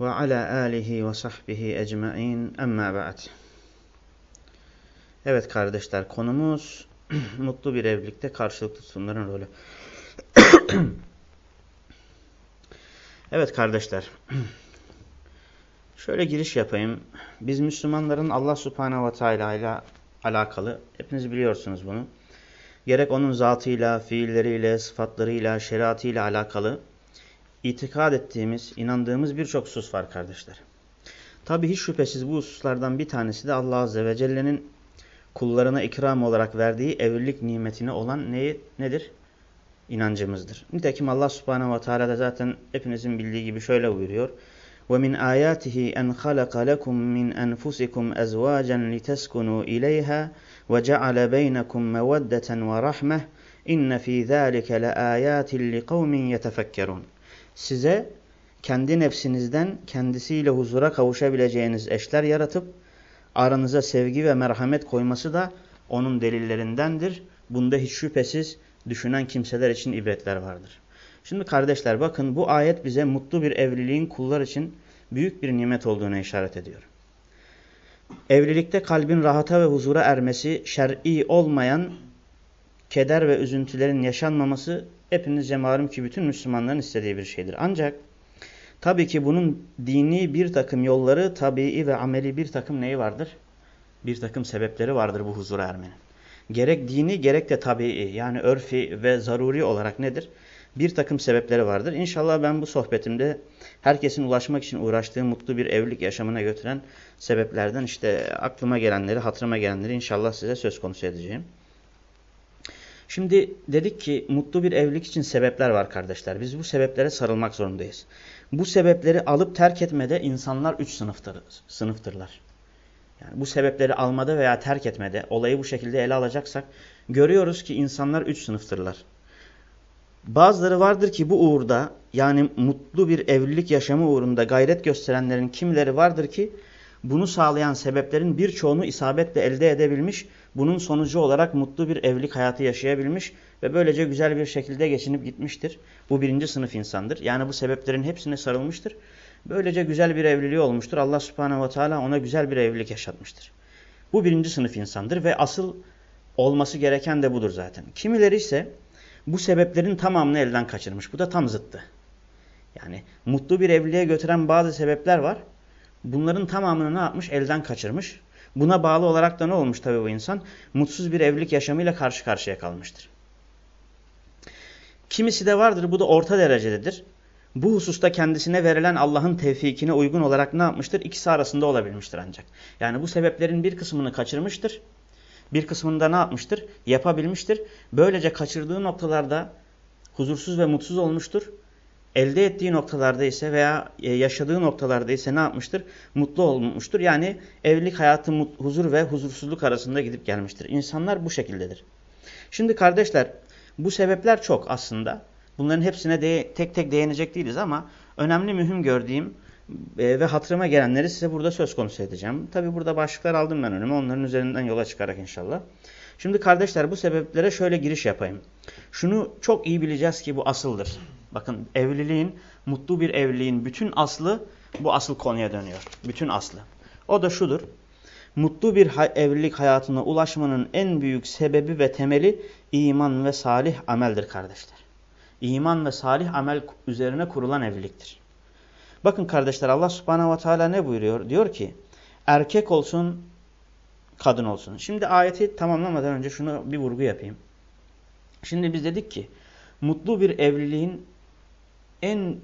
ve ala alihi ve sahbihi ecmain emma ba'd. Evet kardeşler konumuz mutlu bir evlilikte karşılıklı tutumların rolü. evet kardeşler şöyle giriş yapayım. Biz Müslümanların Allah subhanehu ve teala ile alakalı hepiniz biliyorsunuz bunu. Gerek onun zatıyla, fiilleriyle, sıfatlarıyla, şeriatıyla alakalı itikad ettiğimiz, inandığımız birçok husus var kardeşler. Tabi hiç şüphesiz bu hususlardan bir tanesi de Allah Azze ve Celle'nin kullarına ikram olarak verdiği evlilik nimetine olan neyi, nedir? İnancımızdır. Nitekim Allah Subhanahu ve Teala da zaten hepinizin bildiği gibi şöyle buyuruyor. وَمِنْ آيَاتِهِ أَنْ خَلَقَ لَكُمْ مِنْ أَنْفُسِكُمْ أَزْوَاجًا لِتَسْكُنُوا إِلَيْهَا وَجَعَلَ بَيْنَكُمْ مَوَدَّةً وَرَحْمَةً إِنَّ فِي ذَٰلِكَ لَآيَاتٍ لِقَوْمٍ يَتَفَكَّرُونَ Size kendi nefsinizden kendisiyle huzura kavuşabileceğiniz eşler yaratıp aranıza sevgi ve merhamet koyması da onun delillerindendir. Bunda hiç şüphesiz düşünen kimseler için ibretler vardır. Şimdi kardeşler bakın bu ayet bize mutlu bir evliliğin kullar için büyük bir nimet olduğunu işaret ediyor. Evlilikte kalbin rahata ve huzura ermesi, şer'i olmayan keder ve üzüntülerin yaşanmaması hepinizce malum ki bütün Müslümanların istediği bir şeydir. Ancak tabii ki bunun dini bir takım yolları, tabii ve ameli bir takım neyi vardır? Bir takım sebepleri vardır bu huzura ermenin. Gerek dini gerek de tabii yani örfi ve zaruri olarak nedir? Bir takım sebepleri vardır. İnşallah ben bu sohbetimde herkesin ulaşmak için uğraştığı mutlu bir evlilik yaşamına götüren sebeplerden işte aklıma gelenleri, hatırıma gelenleri inşallah size söz konusu edeceğim. Şimdi dedik ki mutlu bir evlilik için sebepler var kardeşler. Biz bu sebeplere sarılmak zorundayız. Bu sebepleri alıp terk etmede insanlar üç sınıftır, sınıftırlar. Yani bu sebepleri almada veya terk etmede olayı bu şekilde ele alacaksak görüyoruz ki insanlar üç sınıftırlar. Bazıları vardır ki bu uğurda yani mutlu bir evlilik yaşamı uğrunda gayret gösterenlerin kimleri vardır ki bunu sağlayan sebeplerin birçoğunu isabetle elde edebilmiş, bunun sonucu olarak mutlu bir evlilik hayatı yaşayabilmiş ve böylece güzel bir şekilde geçinip gitmiştir. Bu birinci sınıf insandır. Yani bu sebeplerin hepsine sarılmıştır. Böylece güzel bir evliliği olmuştur. Allah subhanehu ve teala ona güzel bir evlilik yaşatmıştır. Bu birinci sınıf insandır ve asıl olması gereken de budur zaten. Kimileri ise bu sebeplerin tamamını elden kaçırmış. Bu da tam zıttı. Yani mutlu bir evliliğe götüren bazı sebepler var. Bunların tamamını ne yapmış? Elden kaçırmış. Buna bağlı olarak da ne olmuş tabii bu insan? Mutsuz bir evlilik yaşamıyla karşı karşıya kalmıştır. Kimisi de vardır bu da orta derecededir. Bu hususta kendisine verilen Allah'ın tevfikine uygun olarak ne yapmıştır? İkisi arasında olabilmiştir ancak. Yani bu sebeplerin bir kısmını kaçırmıştır. Bir kısmını da ne yapmıştır? Yapabilmiştir. Böylece kaçırdığı noktalarda huzursuz ve mutsuz olmuştur. Elde ettiği noktalarda ise veya yaşadığı noktalarda ise ne yapmıştır? Mutlu olmuştur. Yani evlilik hayatı huzur ve huzursuzluk arasında gidip gelmiştir. İnsanlar bu şekildedir. Şimdi kardeşler bu sebepler çok aslında. Bunların hepsine de tek tek değinecek değiliz ama önemli mühim gördüğüm e, ve hatırıma gelenleri size burada söz konusu edeceğim. Tabi burada başlıklar aldım ben önüme. Onların üzerinden yola çıkarak inşallah. Şimdi kardeşler bu sebeplere şöyle giriş yapayım. Şunu çok iyi bileceğiz ki bu asıldır. Bakın evliliğin, mutlu bir evliliğin bütün aslı bu asıl konuya dönüyor. Bütün aslı. O da şudur. Mutlu bir evlilik hayatına ulaşmanın en büyük sebebi ve temeli iman ve salih ameldir kardeşler. İman ve salih amel üzerine kurulan evliliktir. Bakın kardeşler Allah subhanehu ve teala ne buyuruyor? Diyor ki erkek olsun kadın olsun. Şimdi ayeti tamamlamadan önce şunu bir vurgu yapayım. Şimdi biz dedik ki mutlu bir evliliğin en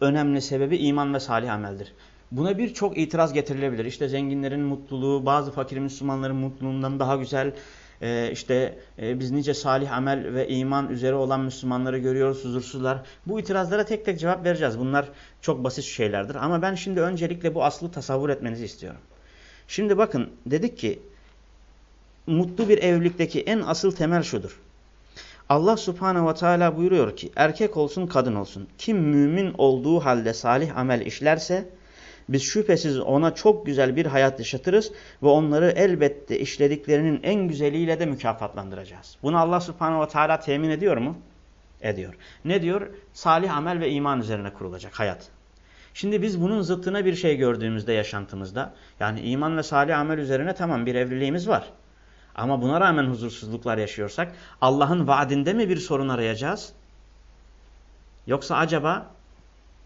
önemli sebebi iman ve salih ameldir. Buna birçok itiraz getirilebilir. İşte zenginlerin mutluluğu, bazı fakir Müslümanların mutluluğundan daha güzel, e, işte e, biz nice salih amel ve iman üzere olan Müslümanları görüyoruz, huzursuzlar. Bu itirazlara tek tek cevap vereceğiz. Bunlar çok basit şeylerdir. Ama ben şimdi öncelikle bu aslı tasavvur etmenizi istiyorum. Şimdi bakın dedik ki mutlu bir evlilikteki en asıl temel şudur. Allah subhanehu ve teala buyuruyor ki erkek olsun kadın olsun kim mümin olduğu halde salih amel işlerse biz şüphesiz ona çok güzel bir hayat yaşatırız ve onları elbette işlediklerinin en güzeliyle de mükafatlandıracağız. Bunu Allah subhanehu ve teala temin ediyor mu? Ediyor. Ne diyor? Salih amel ve iman üzerine kurulacak hayat. Şimdi biz bunun zıttına bir şey gördüğümüzde yaşantımızda yani iman ve salih amel üzerine tamam bir evliliğimiz var. Ama buna rağmen huzursuzluklar yaşıyorsak Allah'ın vaadinde mi bir sorun arayacağız? Yoksa acaba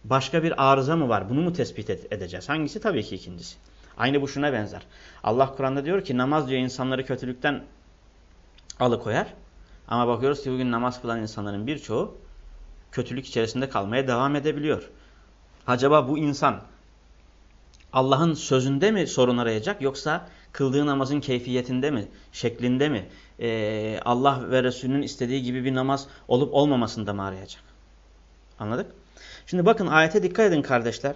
başka bir arıza mı var? Bunu mu tespit edeceğiz? Hangisi? Tabii ki ikincisi. Aynı bu şuna benzer. Allah Kur'an'da diyor ki namaz diyor insanları kötülükten alıkoyar. Ama bakıyoruz ki bugün namaz kılan insanların birçoğu kötülük içerisinde kalmaya devam edebiliyor. Acaba bu insan Allah'ın sözünde mi sorun arayacak yoksa kıldığı namazın keyfiyetinde mi, şeklinde mi, ee, Allah ve Resulünün istediği gibi bir namaz olup olmamasında mı arayacak? Anladık? Şimdi bakın ayete dikkat edin kardeşler.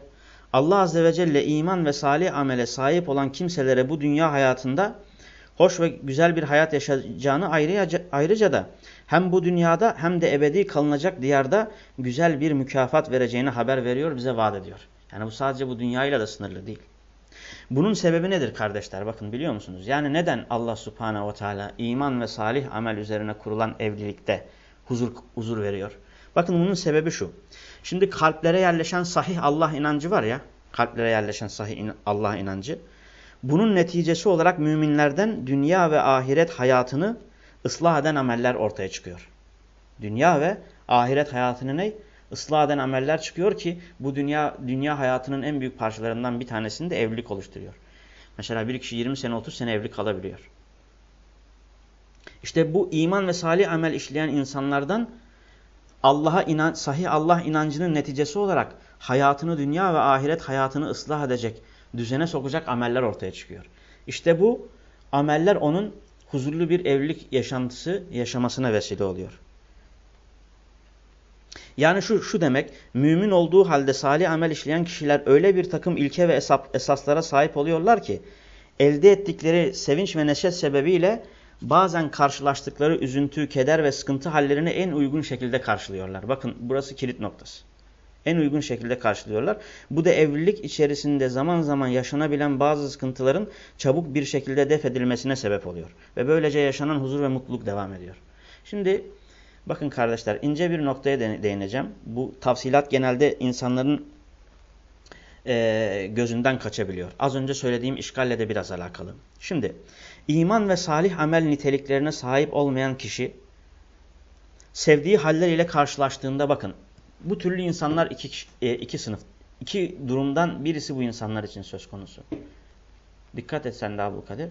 Allah Azze ve Celle iman ve salih amele sahip olan kimselere bu dünya hayatında hoş ve güzel bir hayat yaşayacağını ayrıca, ayrıca da hem bu dünyada hem de ebedi kalınacak diyarda güzel bir mükafat vereceğini haber veriyor, bize vaat ediyor. Yani bu sadece bu dünyayla da sınırlı değil. Bunun sebebi nedir kardeşler? Bakın biliyor musunuz? Yani neden Allah subhanehu ve teala iman ve salih amel üzerine kurulan evlilikte huzur, huzur veriyor? Bakın bunun sebebi şu. Şimdi kalplere yerleşen sahih Allah inancı var ya. Kalplere yerleşen sahih in Allah inancı. Bunun neticesi olarak müminlerden dünya ve ahiret hayatını ıslah eden ameller ortaya çıkıyor. Dünya ve ahiret hayatını ne? Islah eden ameller çıkıyor ki bu dünya dünya hayatının en büyük parçalarından bir tanesini de evlilik oluşturuyor. Mesela bir kişi 20 sene 30 sene evli kalabiliyor. İşte bu iman ve salih amel işleyen insanlardan Allah'a inan sahih Allah inancının neticesi olarak hayatını dünya ve ahiret hayatını ıslah edecek, düzene sokacak ameller ortaya çıkıyor. İşte bu ameller onun huzurlu bir evlilik yaşantısı yaşamasına vesile oluyor. Yani şu, şu demek, mümin olduğu halde salih amel işleyen kişiler öyle bir takım ilke ve esap, esaslara sahip oluyorlar ki, elde ettikleri sevinç ve neşet sebebiyle bazen karşılaştıkları üzüntü, keder ve sıkıntı hallerini en uygun şekilde karşılıyorlar. Bakın burası kilit noktası. En uygun şekilde karşılıyorlar. Bu da evlilik içerisinde zaman zaman yaşanabilen bazı sıkıntıların çabuk bir şekilde def edilmesine sebep oluyor. Ve böylece yaşanan huzur ve mutluluk devam ediyor. Şimdi Bakın kardeşler ince bir noktaya değineceğim. Bu tafsilat genelde insanların e, gözünden kaçabiliyor. Az önce söylediğim işgalle de biraz alakalı. Şimdi iman ve salih amel niteliklerine sahip olmayan kişi sevdiği haller ile karşılaştığında bakın bu türlü insanlar iki, e, iki sınıf. iki durumdan birisi bu insanlar için söz konusu. Dikkat et sen de Abdülkadir.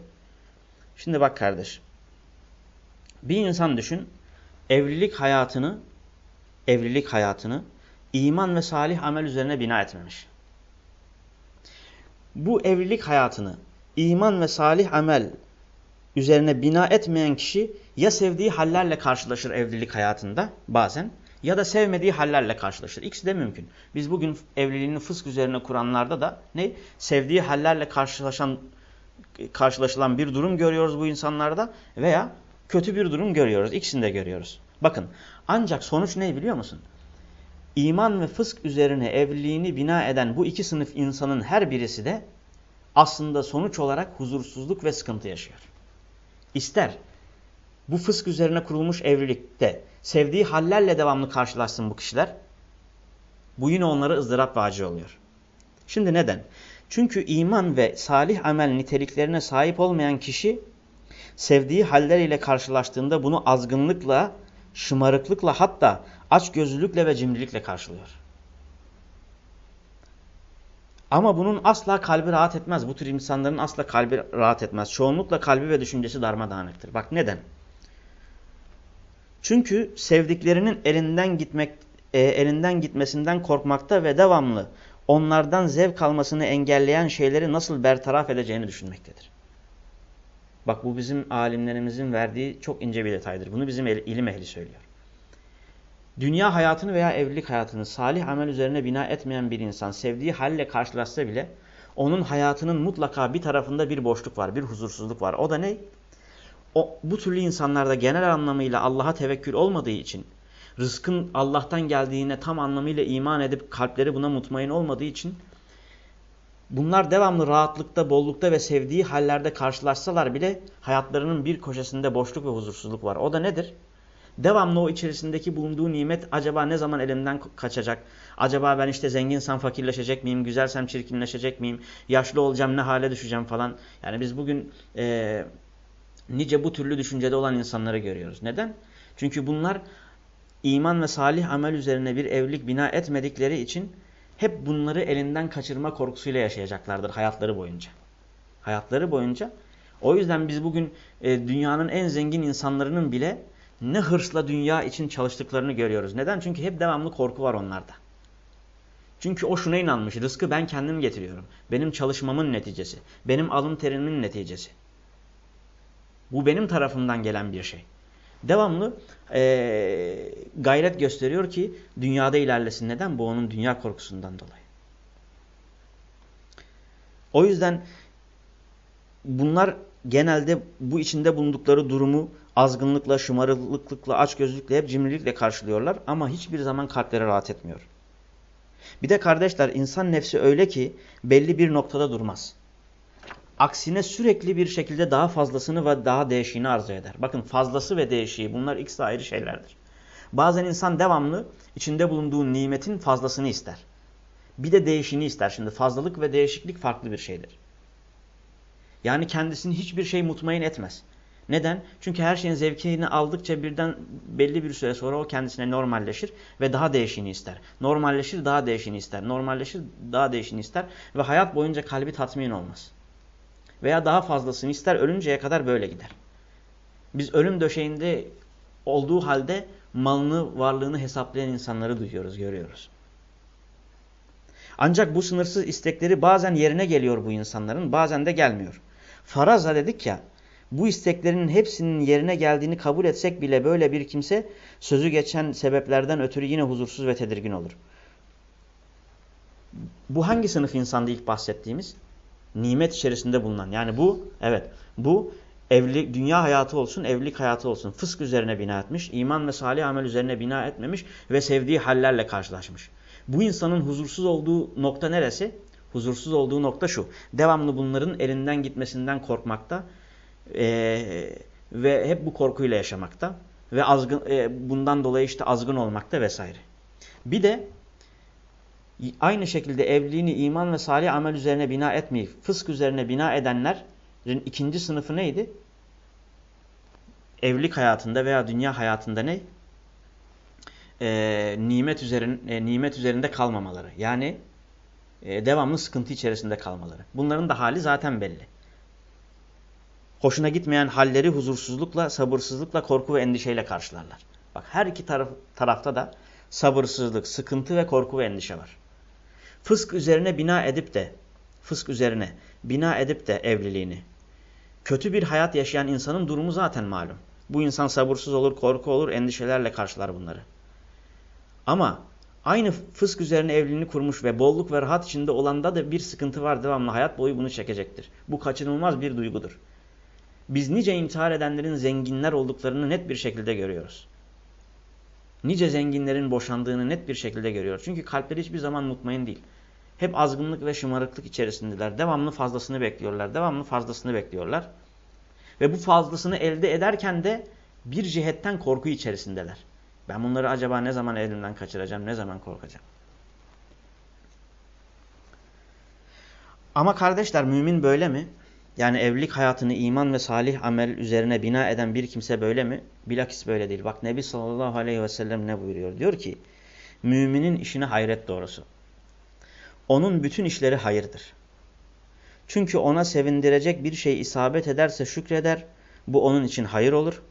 Şimdi bak kardeş. Bir insan düşün evlilik hayatını evlilik hayatını iman ve salih amel üzerine bina etmemiş. Bu evlilik hayatını iman ve salih amel üzerine bina etmeyen kişi ya sevdiği hallerle karşılaşır evlilik hayatında bazen ya da sevmediği hallerle karşılaşır. İkisi de mümkün. Biz bugün evliliğini fısk üzerine kuranlarda da ne? Sevdiği hallerle karşılaşan karşılaşılan bir durum görüyoruz bu insanlarda veya kötü bir durum görüyoruz. İkisini de görüyoruz. Bakın ancak sonuç ne biliyor musun? İman ve fısk üzerine evliliğini bina eden bu iki sınıf insanın her birisi de aslında sonuç olarak huzursuzluk ve sıkıntı yaşıyor. İster bu fısk üzerine kurulmuş evlilikte sevdiği hallerle devamlı karşılaşsın bu kişiler. Bu yine onlara ızdırap ve oluyor. Şimdi neden? Çünkü iman ve salih amel niteliklerine sahip olmayan kişi sevdiği haller ile karşılaştığında bunu azgınlıkla, şımarıklıkla hatta açgözlülükle ve cimrilikle karşılıyor. Ama bunun asla kalbi rahat etmez. Bu tür insanların asla kalbi rahat etmez. Çoğunlukla kalbi ve düşüncesi darmadağınıktır. Bak neden? Çünkü sevdiklerinin elinden gitmek e, elinden gitmesinden korkmakta ve devamlı onlardan zevk almasını engelleyen şeyleri nasıl bertaraf edeceğini düşünmektedir. Bak bu bizim alimlerimizin verdiği çok ince bir detaydır. Bunu bizim ilim ehli söylüyor. Dünya hayatını veya evlilik hayatını salih amel üzerine bina etmeyen bir insan sevdiği halle karşılaşsa bile onun hayatının mutlaka bir tarafında bir boşluk var, bir huzursuzluk var. O da ne? O, bu türlü insanlarda genel anlamıyla Allah'a tevekkül olmadığı için, rızkın Allah'tan geldiğine tam anlamıyla iman edip kalpleri buna mutmain olmadığı için bunlar devamlı rahatlıkta, bollukta ve sevdiği hallerde karşılaşsalar bile hayatlarının bir köşesinde boşluk ve huzursuzluk var. O da nedir? Devamlı o içerisindeki bulunduğu nimet acaba ne zaman elimden kaçacak? Acaba ben işte zenginsem fakirleşecek miyim? Güzelsem çirkinleşecek miyim? Yaşlı olacağım ne hale düşeceğim falan. Yani biz bugün e, nice bu türlü düşüncede olan insanları görüyoruz. Neden? Çünkü bunlar iman ve salih amel üzerine bir evlilik bina etmedikleri için hep bunları elinden kaçırma korkusuyla yaşayacaklardır hayatları boyunca. Hayatları boyunca. O yüzden biz bugün e, dünyanın en zengin insanlarının bile ne hırsla dünya için çalıştıklarını görüyoruz. Neden? Çünkü hep devamlı korku var onlarda. Çünkü o şuna inanmış. Rızkı ben kendim getiriyorum. Benim çalışmamın neticesi. Benim alın terimin neticesi. Bu benim tarafımdan gelen bir şey. Devamlı e, gayret gösteriyor ki dünyada ilerlesin. Neden? Bu onun dünya korkusundan dolayı. O yüzden bunlar genelde bu içinde bulundukları durumu azgınlıkla, şımarıklıkla, açgözlükle, hep cimrilikle karşılıyorlar. Ama hiçbir zaman kalpleri rahat etmiyor. Bir de kardeşler insan nefsi öyle ki belli bir noktada durmaz. Aksine sürekli bir şekilde daha fazlasını ve daha değişiğini arzu eder. Bakın fazlası ve değişiği bunlar ikisi ayrı şeylerdir. Bazen insan devamlı içinde bulunduğu nimetin fazlasını ister. Bir de değişini ister. Şimdi fazlalık ve değişiklik farklı bir şeydir. Yani kendisini hiçbir şey mutmain etmez. Neden? Çünkü her şeyin zevkini aldıkça birden belli bir süre sonra o kendisine normalleşir ve daha değişini ister. Normalleşir daha değişini ister. Normalleşir daha değişini ister ve hayat boyunca kalbi tatmin olmaz. Veya daha fazlasını ister ölünceye kadar böyle gider. Biz ölüm döşeğinde olduğu halde malını, varlığını hesaplayan insanları duyuyoruz, görüyoruz. Ancak bu sınırsız istekleri bazen yerine geliyor bu insanların, bazen de gelmiyor. Faraza dedik ya, bu isteklerinin hepsinin yerine geldiğini kabul etsek bile böyle bir kimse sözü geçen sebeplerden ötürü yine huzursuz ve tedirgin olur. Bu hangi sınıf insandı ilk bahsettiğimiz? Nimet içerisinde bulunan. Yani bu, evet, bu evlilik, dünya hayatı olsun, evlilik hayatı olsun. Fısk üzerine bina etmiş, iman ve salih amel üzerine bina etmemiş ve sevdiği hallerle karşılaşmış. Bu insanın huzursuz olduğu nokta neresi? Huzursuz olduğu nokta şu. Devamlı bunların elinden gitmesinden korkmakta e, ve hep bu korkuyla yaşamakta ve azgın, e, bundan dolayı işte azgın olmakta vesaire. Bir de aynı şekilde evliliğini iman ve salih amel üzerine bina etmeyip fısk üzerine bina edenlerin ikinci sınıfı neydi? Evlilik hayatında veya dünya hayatında ne? E, nimet, üzerin, e, nimet üzerinde kalmamaları. Yani e, devamlı sıkıntı içerisinde kalmaları. Bunların da hali zaten belli hoşuna gitmeyen halleri huzursuzlukla, sabırsızlıkla, korku ve endişeyle karşılarlar. Bak her iki taraf, tarafta da sabırsızlık, sıkıntı ve korku ve endişe var. Fısk üzerine bina edip de, fısk üzerine bina edip de evliliğini, kötü bir hayat yaşayan insanın durumu zaten malum. Bu insan sabırsız olur, korku olur, endişelerle karşılar bunları. Ama aynı fısk üzerine evliliğini kurmuş ve bolluk ve rahat içinde olanda da bir sıkıntı var devamlı hayat boyu bunu çekecektir. Bu kaçınılmaz bir duygudur biz nice intihar edenlerin zenginler olduklarını net bir şekilde görüyoruz. Nice zenginlerin boşandığını net bir şekilde görüyoruz. Çünkü kalpleri hiçbir zaman mutmain değil. Hep azgınlık ve şımarıklık içerisindeler. Devamlı fazlasını bekliyorlar. Devamlı fazlasını bekliyorlar. Ve bu fazlasını elde ederken de bir cihetten korku içerisindeler. Ben bunları acaba ne zaman elimden kaçıracağım, ne zaman korkacağım? Ama kardeşler mümin böyle mi? Yani evlilik hayatını iman ve salih amel üzerine bina eden bir kimse böyle mi? Bilakis böyle değil. Bak Nebi sallallahu aleyhi ve sellem ne buyuruyor? Diyor ki, müminin işine hayret doğrusu. Onun bütün işleri hayırdır. Çünkü ona sevindirecek bir şey isabet ederse şükreder, bu onun için hayır olur.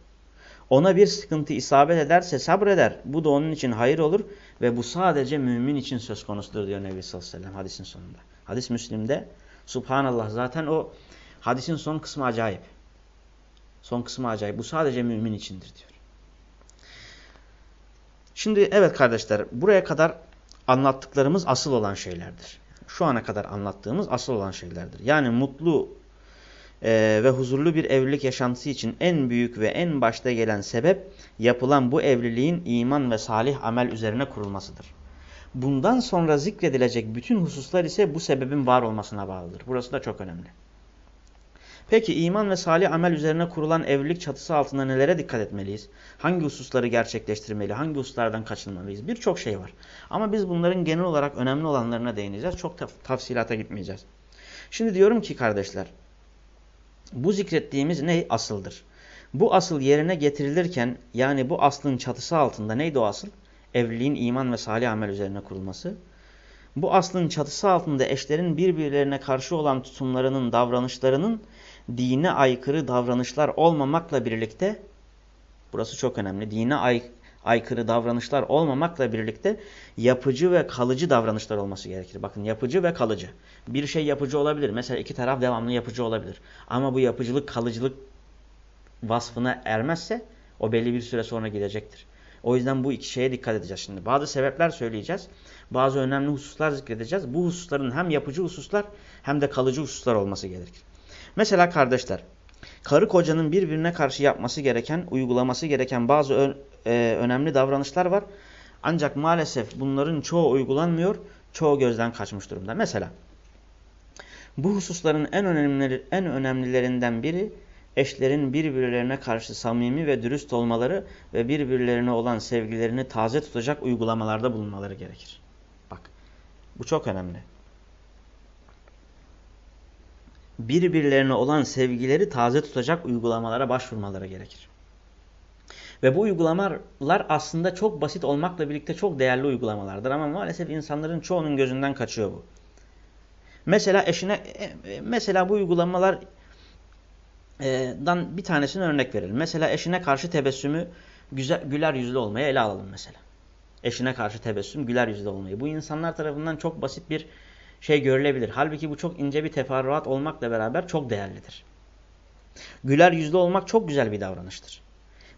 Ona bir sıkıntı isabet ederse sabreder, bu da onun için hayır olur ve bu sadece mümin için söz konusudur diyor Nebi sallallahu aleyhi ve sellem hadisin sonunda. Hadis Müslim'de, subhanallah zaten o Hadisin son kısmı acayip. Son kısmı acayip. Bu sadece mümin içindir diyor. Şimdi evet kardeşler buraya kadar anlattıklarımız asıl olan şeylerdir. Şu ana kadar anlattığımız asıl olan şeylerdir. Yani mutlu e, ve huzurlu bir evlilik yaşantısı için en büyük ve en başta gelen sebep yapılan bu evliliğin iman ve salih amel üzerine kurulmasıdır. Bundan sonra zikredilecek bütün hususlar ise bu sebebin var olmasına bağlıdır. Burası da çok önemli. Peki iman ve salih amel üzerine kurulan evlilik çatısı altında nelere dikkat etmeliyiz? Hangi hususları gerçekleştirmeli? Hangi hususlardan kaçınmalıyız? Birçok şey var. Ama biz bunların genel olarak önemli olanlarına değineceğiz. Çok taf tafsilata gitmeyeceğiz. Şimdi diyorum ki kardeşler, bu zikrettiğimiz ne? Asıldır. Bu asıl yerine getirilirken yani bu aslın çatısı altında neydi o asıl? Evliliğin iman ve salih amel üzerine kurulması. Bu aslın çatısı altında eşlerin birbirlerine karşı olan tutumlarının, davranışlarının dine aykırı davranışlar olmamakla birlikte, burası çok önemli, dine ay, aykırı davranışlar olmamakla birlikte yapıcı ve kalıcı davranışlar olması gerekir. Bakın yapıcı ve kalıcı. Bir şey yapıcı olabilir. Mesela iki taraf devamlı yapıcı olabilir. Ama bu yapıcılık kalıcılık vasfına ermezse o belli bir süre sonra gidecektir. O yüzden bu iki şeye dikkat edeceğiz şimdi. Bazı sebepler söyleyeceğiz. Bazı önemli hususlar zikredeceğiz. Bu hususların hem yapıcı hususlar hem de kalıcı hususlar olması gerekir. Mesela kardeşler, karı kocanın birbirine karşı yapması gereken, uygulaması gereken bazı e, önemli davranışlar var. Ancak maalesef bunların çoğu uygulanmıyor, çoğu gözden kaçmış durumda. Mesela bu hususların en önemlileri, en önemlilerinden biri eşlerin birbirlerine karşı samimi ve dürüst olmaları ve birbirlerine olan sevgilerini taze tutacak uygulamalarda bulunmaları gerekir. Bak bu çok önemli. Birbirlerine olan sevgileri taze tutacak uygulamalara başvurmaları gerekir. Ve bu uygulamalar aslında çok basit olmakla birlikte çok değerli uygulamalardır. Ama maalesef insanların çoğunun gözünden kaçıyor bu. Mesela eşine, e, e, mesela bu uygulamalar dan bir tanesini örnek verelim. Mesela eşine karşı tebessümü güzel, güler yüzlü olmayı ele alalım mesela. Eşine karşı tebessüm, güler yüzlü olmayı. Bu insanlar tarafından çok basit bir şey görülebilir. Halbuki bu çok ince bir teferruat olmakla beraber çok değerlidir. Güler yüzlü olmak çok güzel bir davranıştır.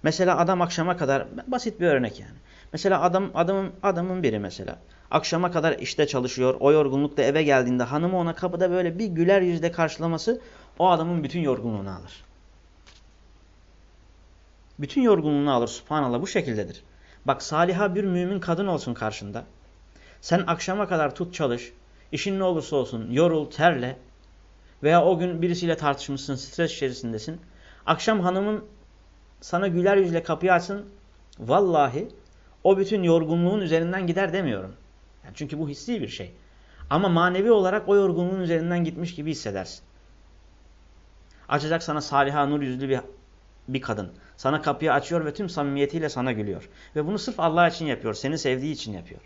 Mesela adam akşama kadar basit bir örnek yani. Mesela adam adamın adamın biri mesela akşama kadar işte çalışıyor. O yorgunlukta eve geldiğinde hanımı ona kapıda böyle bir güler yüzle karşılaması o adamın bütün yorgunluğunu alır. Bütün yorgunluğunu alır subhanallah bu şekildedir. Bak saliha bir mümin kadın olsun karşında. Sen akşama kadar tut çalış. İşin ne olursa olsun yorul, terle. Veya o gün birisiyle tartışmışsın, stres içerisindesin. Akşam hanımın sana güler yüzle kapıyı açsın. Vallahi o bütün yorgunluğun üzerinden gider demiyorum. Yani çünkü bu hissi bir şey. Ama manevi olarak o yorgunluğun üzerinden gitmiş gibi hissedersin. Açacak sana saliha nur yüzlü bir, bir kadın. Sana kapıyı açıyor ve tüm samimiyetiyle sana gülüyor. Ve bunu sırf Allah için yapıyor. Seni sevdiği için yapıyor.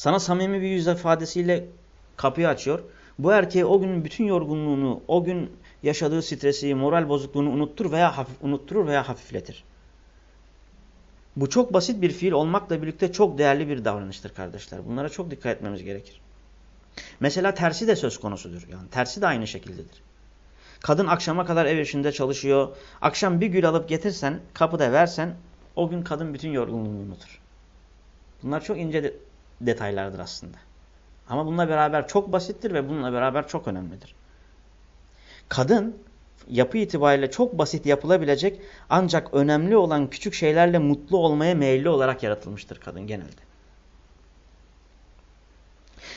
Sana samimi bir yüz ifadesiyle kapıyı açıyor. Bu erkeğe o günün bütün yorgunluğunu, o gün yaşadığı stresi, moral bozukluğunu unuttur veya hafif, unutturur veya hafifletir. Bu çok basit bir fiil olmakla birlikte çok değerli bir davranıştır kardeşler. Bunlara çok dikkat etmemiz gerekir. Mesela tersi de söz konusudur. Yani tersi de aynı şekildedir. Kadın akşama kadar ev işinde çalışıyor. Akşam bir gül alıp getirsen, kapıda versen o gün kadın bütün yorgunluğunu unutur. Bunlar çok ince detaylardır aslında. Ama bununla beraber çok basittir ve bununla beraber çok önemlidir. Kadın yapı itibariyle çok basit yapılabilecek ancak önemli olan küçük şeylerle mutlu olmaya meyilli olarak yaratılmıştır kadın genelde.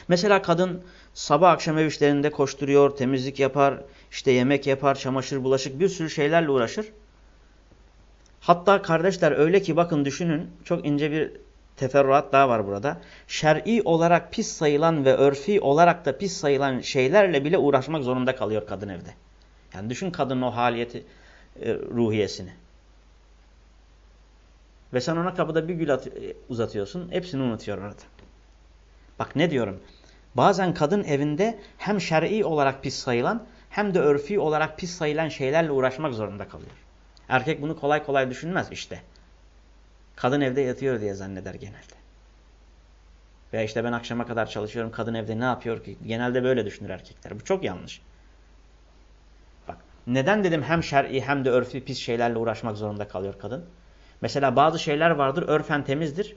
Mesela kadın sabah akşam ev işlerinde koşturuyor, temizlik yapar, işte yemek yapar, çamaşır, bulaşık bir sürü şeylerle uğraşır. Hatta kardeşler öyle ki bakın düşünün çok ince bir teferruat daha var burada. Şer'i olarak pis sayılan ve örfi olarak da pis sayılan şeylerle bile uğraşmak zorunda kalıyor kadın evde. Yani düşün kadının o haliyeti, e, ruhiyesini. Ve sen ona kapıda bir gül e, uzatıyorsun. Hepsini unutuyor orada. Bak ne diyorum. Bazen kadın evinde hem şer'i olarak pis sayılan hem de örfi olarak pis sayılan şeylerle uğraşmak zorunda kalıyor. Erkek bunu kolay kolay düşünmez işte. Kadın evde yatıyor diye zanneder genelde. Veya işte ben akşama kadar çalışıyorum kadın evde ne yapıyor ki? Genelde böyle düşünür erkekler. Bu çok yanlış. Bak neden dedim hem şer'i hem de örfi pis şeylerle uğraşmak zorunda kalıyor kadın? Mesela bazı şeyler vardır örfen temizdir.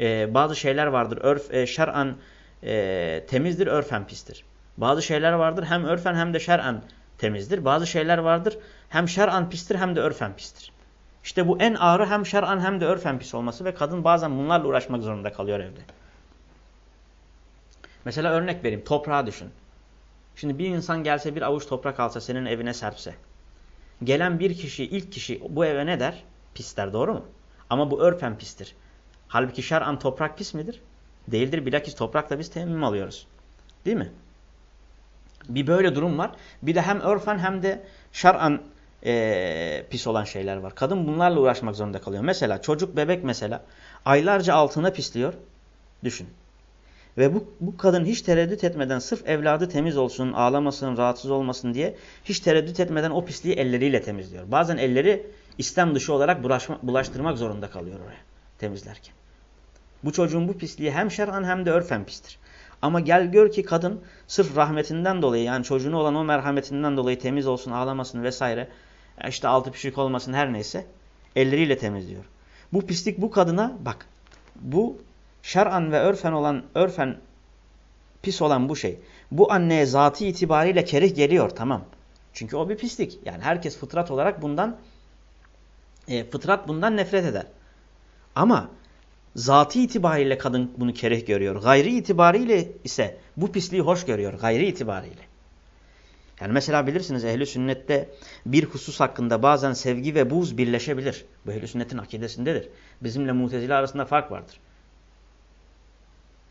Ee, bazı şeyler vardır örf e, şer'an e, temizdir örfen pistir. Bazı şeyler vardır hem örfen hem de şer'an temizdir. Bazı şeyler vardır hem şer'an pistir hem de örfen pistir. İşte bu en ağırı hem şer'an hem de örfen pis olması ve kadın bazen bunlarla uğraşmak zorunda kalıyor evde. Mesela örnek vereyim. Toprağı düşün. Şimdi bir insan gelse bir avuç toprak alsa senin evine serpse. Gelen bir kişi, ilk kişi bu eve ne der? Pis der doğru mu? Ama bu örfen pistir. Halbuki şer'an toprak pis midir? Değildir. Bilakis toprakla biz temmim alıyoruz. Değil mi? Bir böyle durum var. Bir de hem örfen hem de şer'an e, pis olan şeyler var. Kadın bunlarla uğraşmak zorunda kalıyor. Mesela çocuk bebek mesela aylarca altına pisliyor. Düşün. Ve bu, bu kadın hiç tereddüt etmeden sırf evladı temiz olsun, ağlamasın, rahatsız olmasın diye hiç tereddüt etmeden o pisliği elleriyle temizliyor. Bazen elleri istem dışı olarak bulaşma, bulaştırmak zorunda kalıyor oraya temizlerken. Bu çocuğun bu pisliği hem şer'an hem de örfen pistir. Ama gel gör ki kadın sırf rahmetinden dolayı yani çocuğuna olan o merhametinden dolayı temiz olsun, ağlamasın vesaire işte altı pişik olmasın her neyse elleriyle temizliyor. Bu pislik bu kadına bak bu şer'an ve örfen olan örfen pis olan bu şey. Bu anneye zatı itibariyle kerih geliyor tamam. Çünkü o bir pislik. Yani herkes fıtrat olarak bundan e, fıtrat bundan nefret eder. Ama zatı itibariyle kadın bunu kerih görüyor. Gayri itibariyle ise bu pisliği hoş görüyor. Gayri itibariyle. Yani mesela bilirsiniz ehli sünnette bir husus hakkında bazen sevgi ve buz birleşebilir. Bu ehli sünnetin akidesindedir. Bizimle mutezile arasında fark vardır.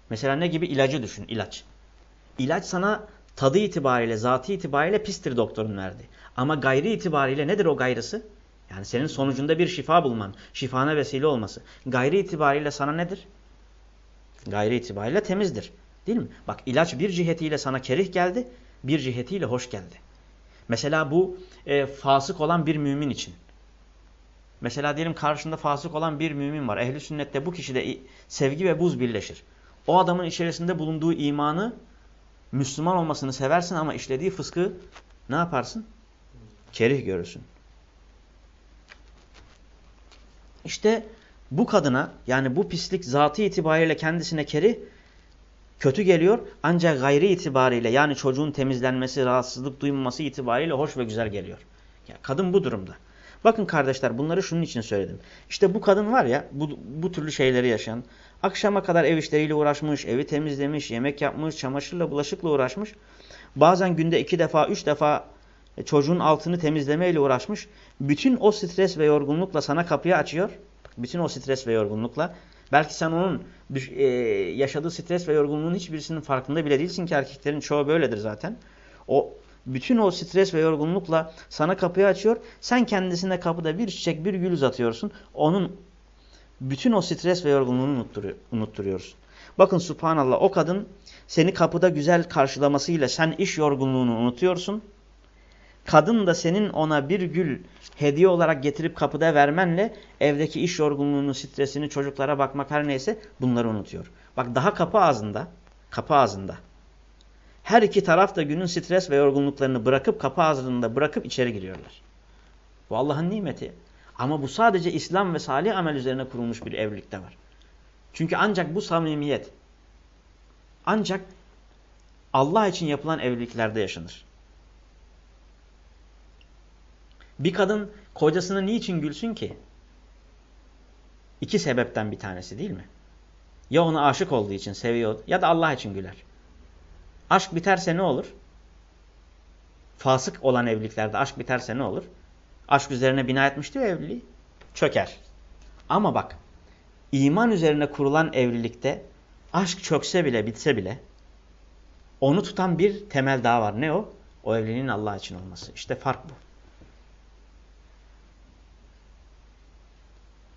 Mesela ne gibi? ilacı düşün, ilaç. İlaç sana tadı itibariyle, zatı itibariyle pistir doktorun verdi. Ama gayri itibariyle nedir o gayrısı? Yani senin sonucunda bir şifa bulman, şifana vesile olması. Gayri itibariyle sana nedir? Gayri itibariyle temizdir. Değil mi? Bak ilaç bir cihetiyle sana kerih geldi, bir cihetiyle hoş geldi. Mesela bu e, fasık olan bir mümin için. Mesela diyelim karşında fasık olan bir mümin var. Ehli sünnette bu kişide sevgi ve buz birleşir. O adamın içerisinde bulunduğu imanı Müslüman olmasını seversin ama işlediği fıskı ne yaparsın? Kerih görürsün. İşte bu kadına yani bu pislik zatı itibariyle kendisine kerih kötü geliyor ancak gayri itibariyle yani çocuğun temizlenmesi, rahatsızlık duymaması itibariyle hoş ve güzel geliyor. Yani kadın bu durumda. Bakın kardeşler bunları şunun için söyledim. İşte bu kadın var ya bu, bu türlü şeyleri yaşayan akşama kadar ev işleriyle uğraşmış, evi temizlemiş, yemek yapmış, çamaşırla bulaşıkla uğraşmış. Bazen günde iki defa, üç defa çocuğun altını temizlemeyle uğraşmış. Bütün o stres ve yorgunlukla sana kapıyı açıyor. Bütün o stres ve yorgunlukla. Belki sen onun e, yaşadığı stres ve yorgunluğun hiçbirisinin farkında bile değilsin ki erkeklerin çoğu böyledir zaten. O bütün o stres ve yorgunlukla sana kapıyı açıyor. Sen kendisine kapıda bir çiçek, bir gül uzatıyorsun. Onun bütün o stres ve yorgunluğunu unutturuyorsun. Bakın subhanallah o kadın seni kapıda güzel karşılamasıyla sen iş yorgunluğunu unutuyorsun. Kadın da senin ona bir gül hediye olarak getirip kapıda vermenle evdeki iş yorgunluğunu, stresini, çocuklara bakmak her neyse bunları unutuyor. Bak daha kapı ağzında, kapı ağzında. Her iki taraf da günün stres ve yorgunluklarını bırakıp kapı ağzında bırakıp içeri giriyorlar. Bu Allah'ın nimeti. Ama bu sadece İslam ve salih amel üzerine kurulmuş bir evlilikte var. Çünkü ancak bu samimiyet ancak Allah için yapılan evliliklerde yaşanır. Bir kadın kocasına niçin gülsün ki? İki sebepten bir tanesi değil mi? Ya ona aşık olduğu için seviyor ya da Allah için güler. Aşk biterse ne olur? Fasık olan evliliklerde aşk biterse ne olur? Aşk üzerine bina etmişti ya evliliği. Çöker. Ama bak iman üzerine kurulan evlilikte aşk çökse bile bitse bile onu tutan bir temel daha var. Ne o? O evliliğin Allah için olması. İşte fark bu.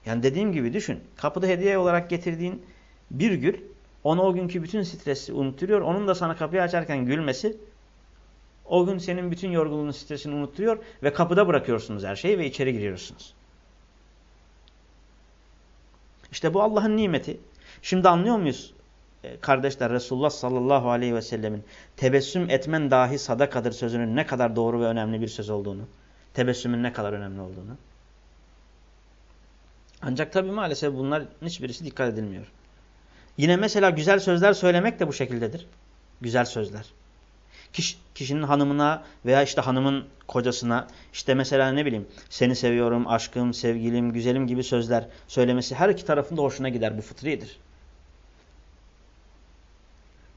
Yani dediğim gibi düşün. Kapıda hediye olarak getirdiğin bir gül ona o günkü bütün stresi unutturuyor. Onun da sana kapıyı açarken gülmesi o gün senin bütün yorgunluğunu, stresini unutturuyor ve kapıda bırakıyorsunuz her şeyi ve içeri giriyorsunuz. İşte bu Allah'ın nimeti. Şimdi anlıyor muyuz e, kardeşler Resulullah sallallahu aleyhi ve sellemin tebessüm etmen dahi sadakadır sözünün ne kadar doğru ve önemli bir söz olduğunu, tebessümün ne kadar önemli olduğunu. Ancak tabii maalesef bunlar hiçbirisi dikkat edilmiyor. Yine mesela güzel sözler söylemek de bu şekildedir. Güzel sözler. Kiş, kişinin hanımına veya işte hanımın kocasına işte mesela ne bileyim seni seviyorum, aşkım, sevgilim, güzelim gibi sözler söylemesi her iki tarafında hoşuna gider. Bu fıtridir.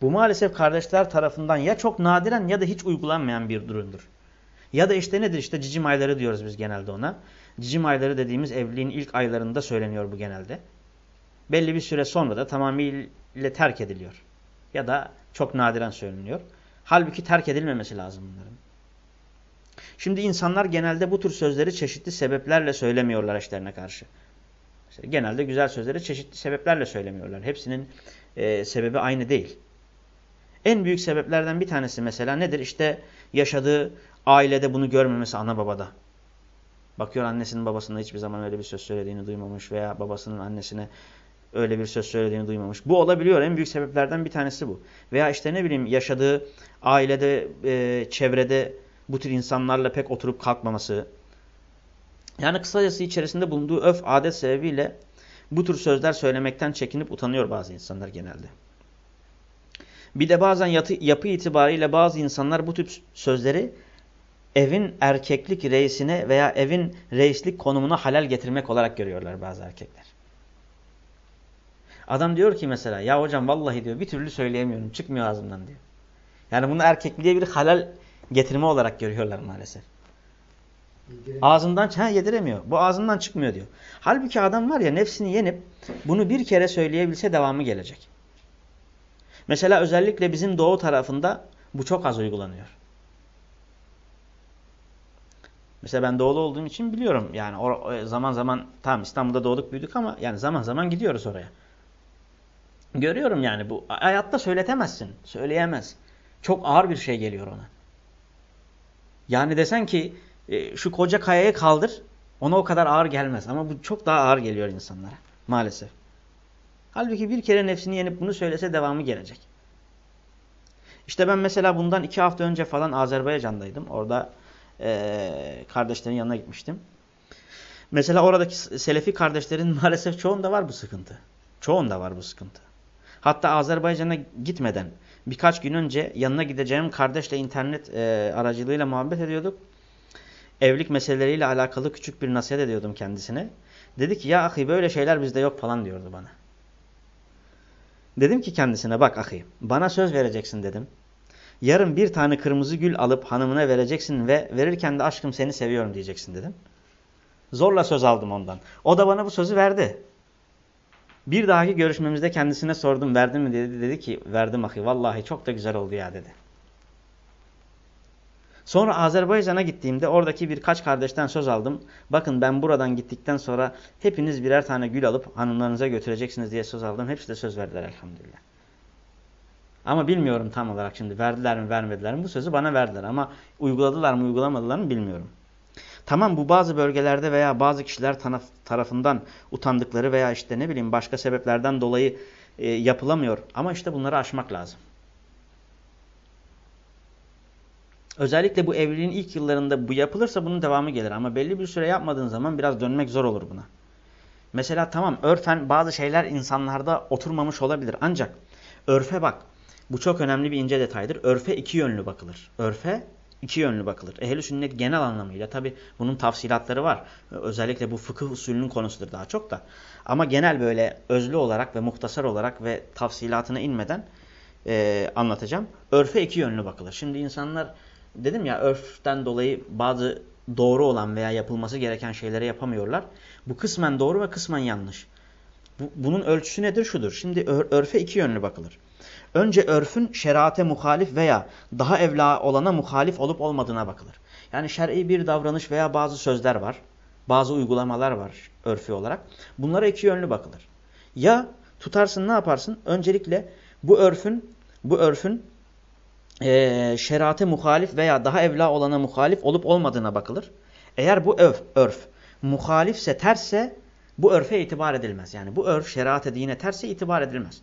Bu maalesef kardeşler tarafından ya çok nadiren ya da hiç uygulanmayan bir durumdur. Ya da işte nedir işte cicim ayları diyoruz biz genelde ona. Cicim ayları dediğimiz evliliğin ilk aylarında söyleniyor bu genelde. Belli bir süre sonra da tamamıyla terk ediliyor. Ya da çok nadiren söyleniyor. Halbuki terk edilmemesi lazım bunların. Şimdi insanlar genelde bu tür sözleri çeşitli sebeplerle söylemiyorlar eşlerine karşı. Mesela genelde güzel sözleri çeşitli sebeplerle söylemiyorlar. Hepsinin e, sebebi aynı değil. En büyük sebeplerden bir tanesi mesela nedir? İşte yaşadığı ailede bunu görmemesi ana babada. Bakıyor annesinin babasında hiçbir zaman öyle bir söz söylediğini duymamış veya babasının annesine öyle bir söz söylediğini duymamış. Bu olabiliyor. En büyük sebeplerden bir tanesi bu. Veya işte ne bileyim yaşadığı ailede, e, çevrede bu tür insanlarla pek oturup kalkmaması. Yani kısacası içerisinde bulunduğu öf adet sebebiyle bu tür sözler söylemekten çekinip utanıyor bazı insanlar genelde. Bir de bazen yatı, yapı itibariyle bazı insanlar bu tip sözleri evin erkeklik reisine veya evin reislik konumuna halal getirmek olarak görüyorlar bazı erkekler. Adam diyor ki mesela ya hocam vallahi diyor bir türlü söyleyemiyorum çıkmıyor ağzımdan diyor. Yani bunu erkekliğe bir halal getirme olarak görüyorlar maalesef. Ağzından ha, yediremiyor. Bu ağzından çıkmıyor diyor. Halbuki adam var ya nefsini yenip bunu bir kere söyleyebilse devamı gelecek. Mesela özellikle bizim doğu tarafında bu çok az uygulanıyor. Mesela ben doğulu olduğum için biliyorum. Yani o, zaman zaman tam İstanbul'da doğduk büyüdük ama yani zaman zaman gidiyoruz oraya. Görüyorum yani bu. Hayatta söyletemezsin. Söyleyemez. Çok ağır bir şey geliyor ona. Yani desen ki e, şu koca kayayı kaldır ona o kadar ağır gelmez. Ama bu çok daha ağır geliyor insanlara. Maalesef. Halbuki bir kere nefsini yenip bunu söylese devamı gelecek. İşte ben mesela bundan iki hafta önce falan Azerbaycan'daydım. Orada e, kardeşlerin yanına gitmiştim. Mesela oradaki Selefi kardeşlerin maalesef çoğunda var bu sıkıntı. Çoğunda var bu sıkıntı. Hatta Azerbaycan'a gitmeden birkaç gün önce yanına gideceğim kardeşle internet e, aracılığıyla muhabbet ediyorduk. Evlilik meseleleriyle alakalı küçük bir nasihat ediyordum kendisine. Dedi ki ya ahi böyle şeyler bizde yok falan diyordu bana. Dedim ki kendisine bak ahi bana söz vereceksin dedim. Yarın bir tane kırmızı gül alıp hanımına vereceksin ve verirken de aşkım seni seviyorum diyeceksin dedim. Zorla söz aldım ondan. O da bana bu sözü verdi. Bir dahaki görüşmemizde kendisine sordum verdi mi dedi. Dedi ki verdim ahi vallahi çok da güzel oldu ya dedi. Sonra Azerbaycan'a gittiğimde oradaki birkaç kardeşten söz aldım. Bakın ben buradan gittikten sonra hepiniz birer tane gül alıp hanımlarınıza götüreceksiniz diye söz aldım. Hepsi de söz verdiler elhamdülillah. Ama bilmiyorum tam olarak şimdi verdiler mi vermediler mi bu sözü bana verdiler. Ama uyguladılar mı uygulamadılar mı bilmiyorum. Tamam bu bazı bölgelerde veya bazı kişiler tarafından utandıkları veya işte ne bileyim başka sebeplerden dolayı e, yapılamıyor. Ama işte bunları aşmak lazım. Özellikle bu evliliğin ilk yıllarında bu yapılırsa bunun devamı gelir. Ama belli bir süre yapmadığın zaman biraz dönmek zor olur buna. Mesela tamam örfen bazı şeyler insanlarda oturmamış olabilir. Ancak örfe bak. Bu çok önemli bir ince detaydır. Örfe iki yönlü bakılır. Örfe iki yönlü bakılır. Ehli sünnet genel anlamıyla tabi bunun tafsilatları var. Özellikle bu fıkıh usulünün konusudur daha çok da. Ama genel böyle özlü olarak ve muhtasar olarak ve tafsilatına inmeden e, anlatacağım. Örfe iki yönlü bakılır. Şimdi insanlar dedim ya örften dolayı bazı doğru olan veya yapılması gereken şeyleri yapamıyorlar. Bu kısmen doğru ve kısmen yanlış. Bu, bunun ölçüsü nedir? Şudur. Şimdi ör, örfe iki yönlü bakılır. Önce örfün şerate muhalif veya daha evla olana muhalif olup olmadığına bakılır. Yani şer'i bir davranış veya bazı sözler var. Bazı uygulamalar var örfü olarak. Bunlara iki yönlü bakılır. Ya tutarsın ne yaparsın? Öncelikle bu örfün bu örfün e, şerate muhalif veya daha evla olana muhalif olup olmadığına bakılır. Eğer bu örf, örf muhalifse tersse bu örfe itibar edilmez. Yani bu örf şeriat dine terse itibar edilmez.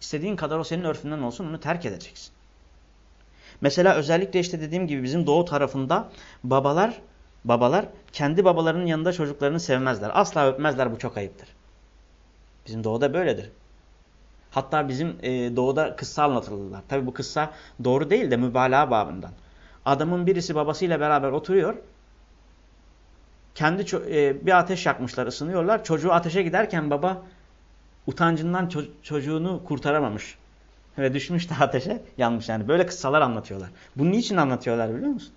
İstediğin kadar o senin örfünden olsun onu terk edeceksin. Mesela özellikle işte dediğim gibi bizim doğu tarafında babalar babalar kendi babalarının yanında çocuklarını sevmezler. Asla öpmezler bu çok ayıptır. Bizim doğuda böyledir. Hatta bizim e, doğuda kıssa anlatılırlar. Tabi bu kıssa doğru değil de mübalağa babından. Adamın birisi babasıyla beraber oturuyor. Kendi e, bir ateş yakmışlar, ısınıyorlar. Çocuğu ateşe giderken baba utancından ço çocuğunu kurtaramamış. Ve düşmüş de ateşe yanmış yani. Böyle kıssalar anlatıyorlar. Bunu niçin anlatıyorlar biliyor musun?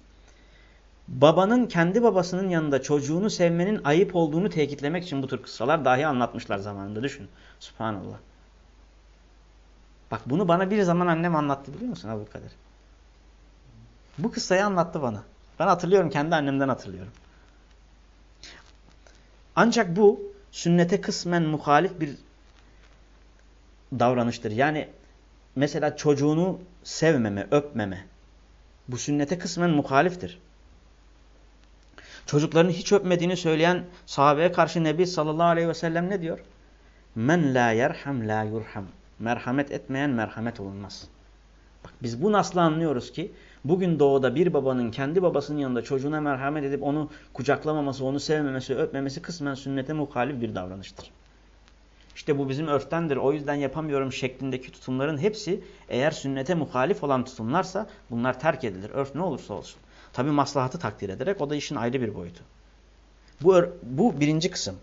Babanın kendi babasının yanında çocuğunu sevmenin ayıp olduğunu tekitlemek için bu tür kıssalar dahi anlatmışlar zamanında. Düşün. Subhanallah. Bak bunu bana bir zaman annem anlattı biliyor musun Abu Kadir? Bu kıssayı anlattı bana. Ben hatırlıyorum kendi annemden hatırlıyorum. Ancak bu sünnete kısmen muhalif bir davranıştır. Yani mesela çocuğunu sevmeme, öpmeme bu sünnete kısmen muhaliftir. Çocuklarını hiç öpmediğini söyleyen sahabeye karşı Nebi sallallahu aleyhi ve sellem ne diyor? Men la yerham la yurham. Merhamet etmeyen merhamet olunmaz. Bak biz bu nasıl anlıyoruz ki bugün doğuda bir babanın kendi babasının yanında çocuğuna merhamet edip onu kucaklamaması, onu sevmemesi, öpmemesi kısmen sünnete muhalif bir davranıştır. İşte bu bizim örftendir o yüzden yapamıyorum şeklindeki tutumların hepsi eğer sünnete muhalif olan tutumlarsa bunlar terk edilir. Örf ne olursa olsun. Tabi maslahatı takdir ederek o da işin ayrı bir boyutu. Bu, bu birinci kısım.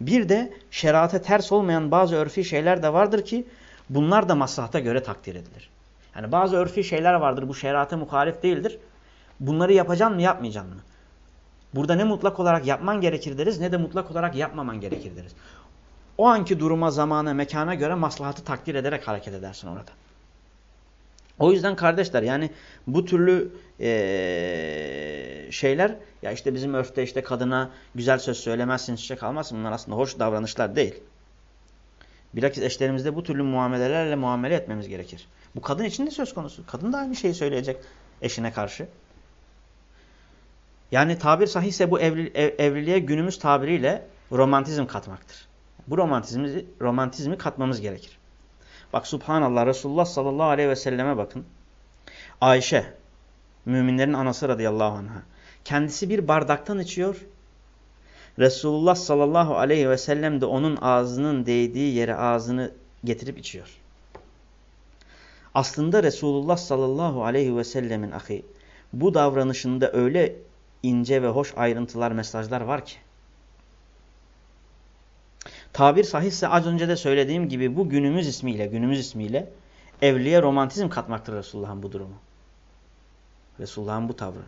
Bir de şerate ters olmayan bazı örfi şeyler de vardır ki bunlar da maslahata göre takdir edilir. Yani bazı örfi şeyler vardır bu şerate muhalif değildir. Bunları yapacaksın mı yapmayacaksın mı? Burada ne mutlak olarak yapman gerekir deriz ne de mutlak olarak yapmaman gerekir deriz. O anki duruma, zamana, mekana göre maslahatı takdir ederek hareket edersin orada. O yüzden kardeşler yani bu türlü ee, şeyler ya işte bizim örfte işte kadına güzel söz söylemezsin çiçek almazsın bunlar aslında hoş davranışlar değil. Bilakis eşlerimizde bu türlü muamelelerle muamele etmemiz gerekir. Bu kadın için de söz konusu. Kadın da aynı şeyi söyleyecek eşine karşı. Yani tabir sahihse bu evli, ev, evliliğe günümüz tabiriyle romantizm katmaktır. Bu romantizmi, romantizmi katmamız gerekir. Bak subhanallah Resulullah sallallahu aleyhi ve selleme bakın. Ayşe, müminlerin anası radıyallahu anh'a. Kendisi bir bardaktan içiyor. Resulullah sallallahu aleyhi ve sellem de onun ağzının değdiği yere ağzını getirip içiyor. Aslında Resulullah sallallahu aleyhi ve sellemin ahi bu davranışında öyle ince ve hoş ayrıntılar, mesajlar var ki. Tabir sahihse az önce de söylediğim gibi bu günümüz ismiyle, günümüz ismiyle evliye romantizm katmaktır Resulullah'ın bu durumu. Resulullah'ın bu tavrı.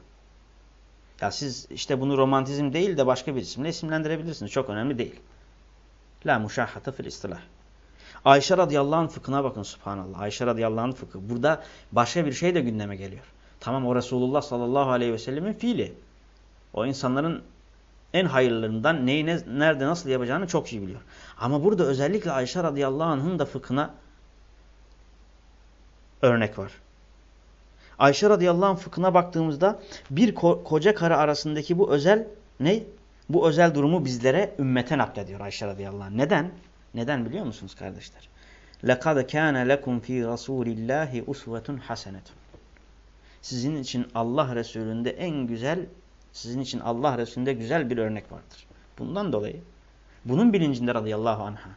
Ya siz işte bunu romantizm değil de başka bir isimle isimlendirebilirsiniz. Çok önemli değil. La muşahhata fil istilah. Ayşe radıyallahu anh fıkhına bakın subhanallah. Ayşe radıyallahu anh fıkhı. Burada başka bir şey de gündeme geliyor. Tamam o Resulullah sallallahu aleyhi ve sellemin fiili. O insanların en hayırlarından neyi ne, nerede nasıl yapacağını çok iyi biliyor. Ama burada özellikle Ayşe radıyallahu anh'ın da fıkhına örnek var. Ayşe radıyallahu anh fıkhına baktığımızda bir ko koca karı arasındaki bu özel ne? Bu özel durumu bizlere ümmete naklediyor Ayşe radıyallahu anh. Neden? Neden biliyor musunuz kardeşler? لَقَدْ كَانَ لَكُمْ ف۪ي رَسُولِ اللّٰهِ اُسْوَةٌ حَسَنَةٌ Sizin için Allah Resulü'nde en güzel sizin için Allah Resulü'nde güzel bir örnek vardır. Bundan dolayı bunun bilincinde radıyallahu anh'a.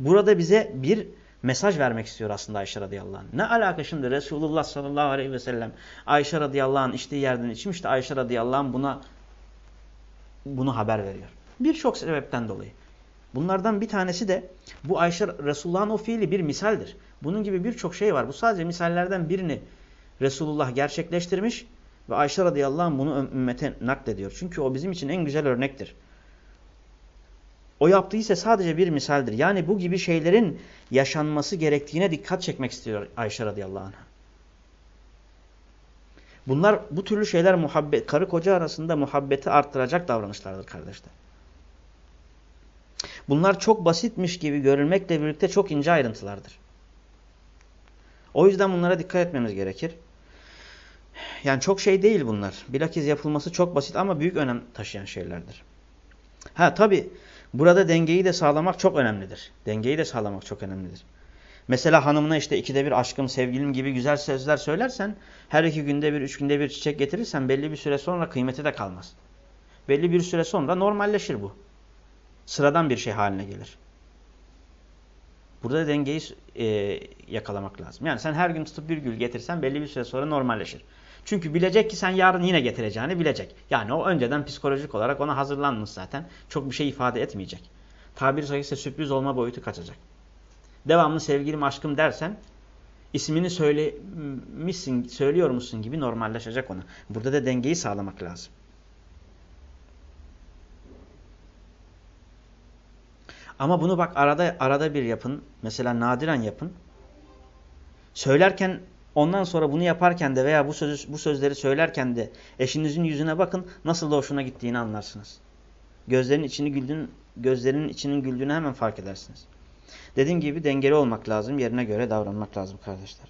Burada bize bir mesaj vermek istiyor aslında Ayşe radıyallahu anh. Ne alaka şimdi Resulullah sallallahu aleyhi ve sellem Ayşe radıyallahu anh içtiği yerden içmiş de Ayşe radıyallahu anh buna bunu haber veriyor. Birçok sebepten dolayı. Bunlardan bir tanesi de bu Ayşe Resulullah'ın o fiili bir misaldir. Bunun gibi birçok şey var. Bu sadece misallerden birini Resulullah gerçekleştirmiş ve Ayşe radıyallahu anh bunu ümmete naklediyor. Çünkü o bizim için en güzel örnektir. O yaptığı sadece bir misaldir. Yani bu gibi şeylerin yaşanması gerektiğine dikkat çekmek istiyor Ayşe radıyallahu anh. Bunlar bu türlü şeyler muhabbet, karı koca arasında muhabbeti arttıracak davranışlardır kardeşler. Bunlar çok basitmiş gibi görülmekle birlikte çok ince ayrıntılardır. O yüzden bunlara dikkat etmemiz gerekir. Yani çok şey değil bunlar. Bilakis yapılması çok basit ama büyük önem taşıyan şeylerdir. Ha tabi Burada dengeyi de sağlamak çok önemlidir. Dengeyi de sağlamak çok önemlidir. Mesela hanımına işte ikide bir aşkım, sevgilim gibi güzel sözler söylersen, her iki günde bir, üç günde bir çiçek getirirsen belli bir süre sonra kıymeti de kalmaz. Belli bir süre sonra normalleşir bu. Sıradan bir şey haline gelir. Burada dengeyi e, yakalamak lazım. Yani sen her gün tutup bir gül getirsen belli bir süre sonra normalleşir. Çünkü bilecek ki sen yarın yine getireceğini bilecek. Yani o önceden psikolojik olarak ona hazırlanmış zaten. Çok bir şey ifade etmeyecek. Tabiri caizse sürpriz olma boyutu kaçacak. Devamlı sevgilim aşkım dersen ismini söylemişsin, söylüyor musun gibi normalleşecek ona. Burada da dengeyi sağlamak lazım. Ama bunu bak arada arada bir yapın. Mesela nadiren yapın. Söylerken ondan sonra bunu yaparken de veya bu sözü, bu sözleri söylerken de eşinizin yüzüne bakın nasıl da hoşuna gittiğini anlarsınız. Gözlerin içini güldüğün, gözlerinin içinin güldüğünü hemen fark edersiniz. Dediğim gibi dengeli olmak lazım, yerine göre davranmak lazım kardeşler.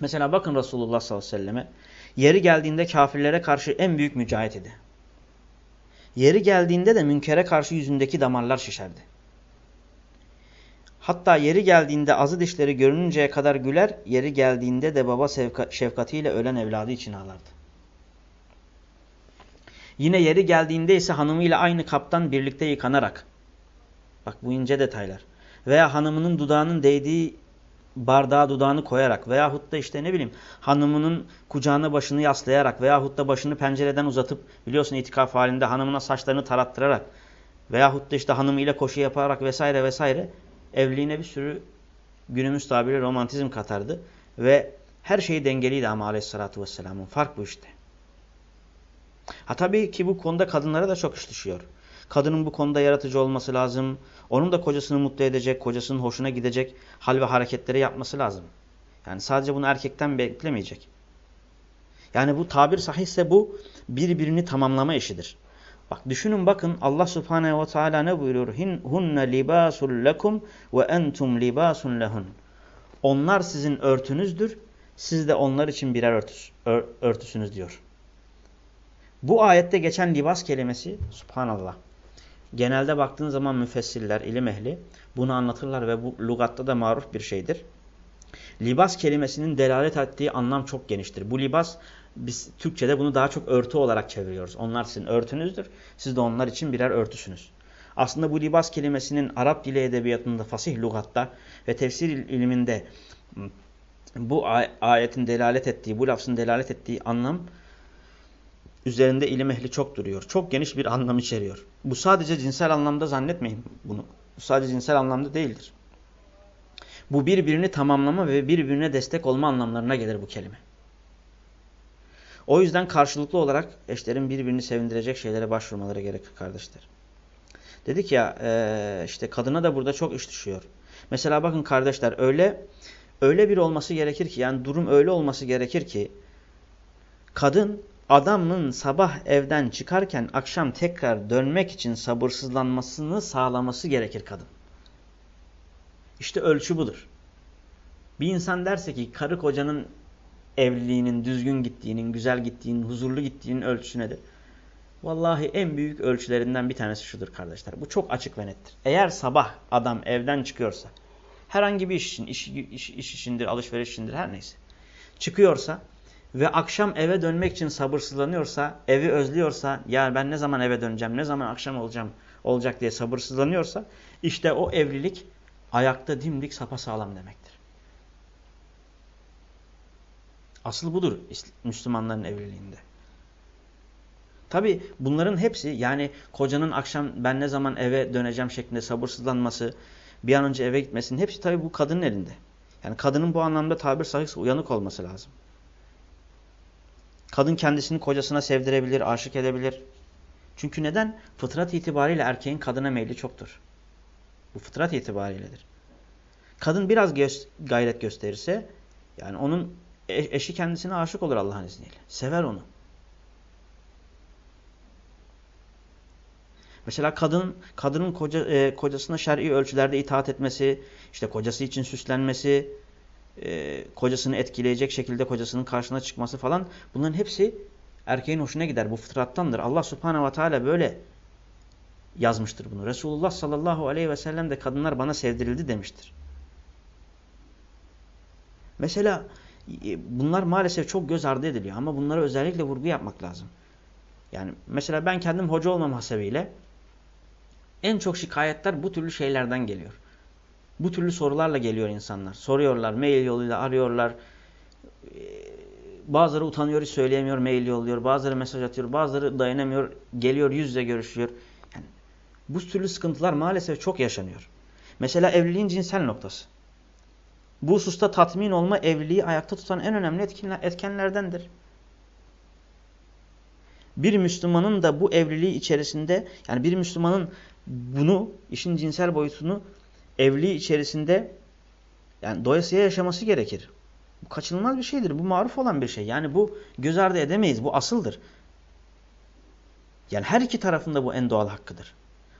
Mesela bakın Resulullah sallallahu aleyhi ve selleme yeri geldiğinde kafirlere karşı en büyük mücahit idi. Yeri geldiğinde de münkere karşı yüzündeki damarlar şişerdi. Hatta yeri geldiğinde azı dişleri görününceye kadar güler, yeri geldiğinde de baba şefkatiyle ölen evladı için ağlardı. Yine yeri geldiğinde ise hanımıyla aynı kaptan birlikte yıkanarak, bak bu ince detaylar, veya hanımının dudağının değdiği bardağa dudağını koyarak veyahut da işte ne bileyim hanımının kucağına başını yaslayarak veyahut da başını pencereden uzatıp biliyorsun itikaf halinde hanımına saçlarını tarattırarak veyahut da işte hanımıyla koşu yaparak vesaire vesaire evliliğine bir sürü günümüz tabiri romantizm katardı. Ve her şeyi dengeliydi ama aleyhissalatü vesselamın. Fark bu işte. Ha tabii ki bu konuda kadınlara da çok iş düşüyor. Kadının bu konuda yaratıcı olması lazım. Onun da kocasını mutlu edecek, kocasının hoşuna gidecek hal ve hareketleri yapması lazım. Yani sadece bunu erkekten beklemeyecek. Yani bu tabir sahihse bu birbirini tamamlama işidir. Bak düşünün bakın Allah Subhanahu ve Teala ne buyuruyor? Hunne libasul lekum ve entum libasun lehun. Onlar sizin örtünüzdür. Siz de onlar için birer örtüs, ör, örtüsünüz diyor. Bu ayette geçen libas kelimesi subhanallah. Genelde baktığın zaman müfessirler, ilim ehli bunu anlatırlar ve bu lugatta da maruf bir şeydir. Libas kelimesinin delalet ettiği anlam çok geniştir. Bu libas biz Türkçe'de bunu daha çok örtü olarak çeviriyoruz. Onlar sizin örtünüzdür. Siz de onlar için birer örtüsünüz. Aslında bu libas kelimesinin Arap dili edebiyatında, fasih lugatta ve tefsir ilminde bu ayetin delalet ettiği, bu lafzın delalet ettiği anlam üzerinde ilim ehli çok duruyor. Çok geniş bir anlam içeriyor. Bu sadece cinsel anlamda zannetmeyin bunu. Bu sadece cinsel anlamda değildir. Bu birbirini tamamlama ve birbirine destek olma anlamlarına gelir bu kelime. O yüzden karşılıklı olarak eşlerin birbirini sevindirecek şeylere başvurmaları gerekir kardeşler. Dedik ya e, işte kadına da burada çok iş düşüyor. Mesela bakın kardeşler öyle öyle bir olması gerekir ki yani durum öyle olması gerekir ki kadın adamın sabah evden çıkarken akşam tekrar dönmek için sabırsızlanmasını sağlaması gerekir kadın. İşte ölçü budur. Bir insan derse ki karı kocanın evliliğinin düzgün gittiğinin, güzel gittiğinin, huzurlu gittiğinin ölçüsü nedir? Vallahi en büyük ölçülerinden bir tanesi şudur kardeşler. Bu çok açık ve nettir. Eğer sabah adam evden çıkıyorsa, herhangi bir iş için, iş, iş, iş işindir, alışveriş işindir her neyse. Çıkıyorsa ve akşam eve dönmek için sabırsızlanıyorsa, evi özlüyorsa, ya ben ne zaman eve döneceğim, ne zaman akşam olacağım, olacak diye sabırsızlanıyorsa, işte o evlilik ayakta dimdik sapasağlam demektir. Asıl budur Müslümanların evliliğinde. Tabi bunların hepsi yani kocanın akşam ben ne zaman eve döneceğim şeklinde sabırsızlanması, bir an önce eve gitmesinin hepsi tabi bu kadının elinde. Yani kadının bu anlamda tabir sahihse uyanık olması lazım. Kadın kendisini kocasına sevdirebilir, aşık edebilir. Çünkü neden? Fıtrat itibariyle erkeğin kadına meyli çoktur. Bu fıtrat itibariyledir. Kadın biraz gayret gösterirse yani onun eşi kendisine aşık olur Allah'ın izniyle. Sever onu. Mesela kadın kadının koca, e, kocasına şer'i ölçülerde itaat etmesi, işte kocası için süslenmesi, e, kocasını etkileyecek şekilde kocasının karşısına çıkması falan bunların hepsi erkeğin hoşuna gider. Bu fıtrattandır. Allah subhanehu ve teala böyle yazmıştır bunu. Resulullah sallallahu aleyhi ve sellem de kadınlar bana sevdirildi demiştir. Mesela e, bunlar maalesef çok göz ardı ediliyor ama bunlara özellikle vurgu yapmak lazım. Yani mesela ben kendim hoca olmam hasebiyle en çok şikayetler bu türlü şeylerden geliyor. Bu türlü sorularla geliyor insanlar. Soruyorlar, mail yoluyla arıyorlar. Ee, bazıları utanıyor, söyleyemiyor, mail yolluyor. Bazıları mesaj atıyor, bazıları dayanamıyor, geliyor, yüz yüze görüşüyor. Yani bu türlü sıkıntılar maalesef çok yaşanıyor. Mesela evliliğin cinsel noktası. Bu hususta tatmin olma evliliği ayakta tutan en önemli etkenlerdendir. Bir Müslümanın da bu evliliği içerisinde yani bir Müslümanın bunu işin cinsel boyutunu evliliği içerisinde yani doyasıya yaşaması gerekir. Bu kaçınılmaz bir şeydir. Bu maruf olan bir şey. Yani bu göz ardı edemeyiz. Bu asıldır. Yani her iki tarafında bu en doğal hakkıdır.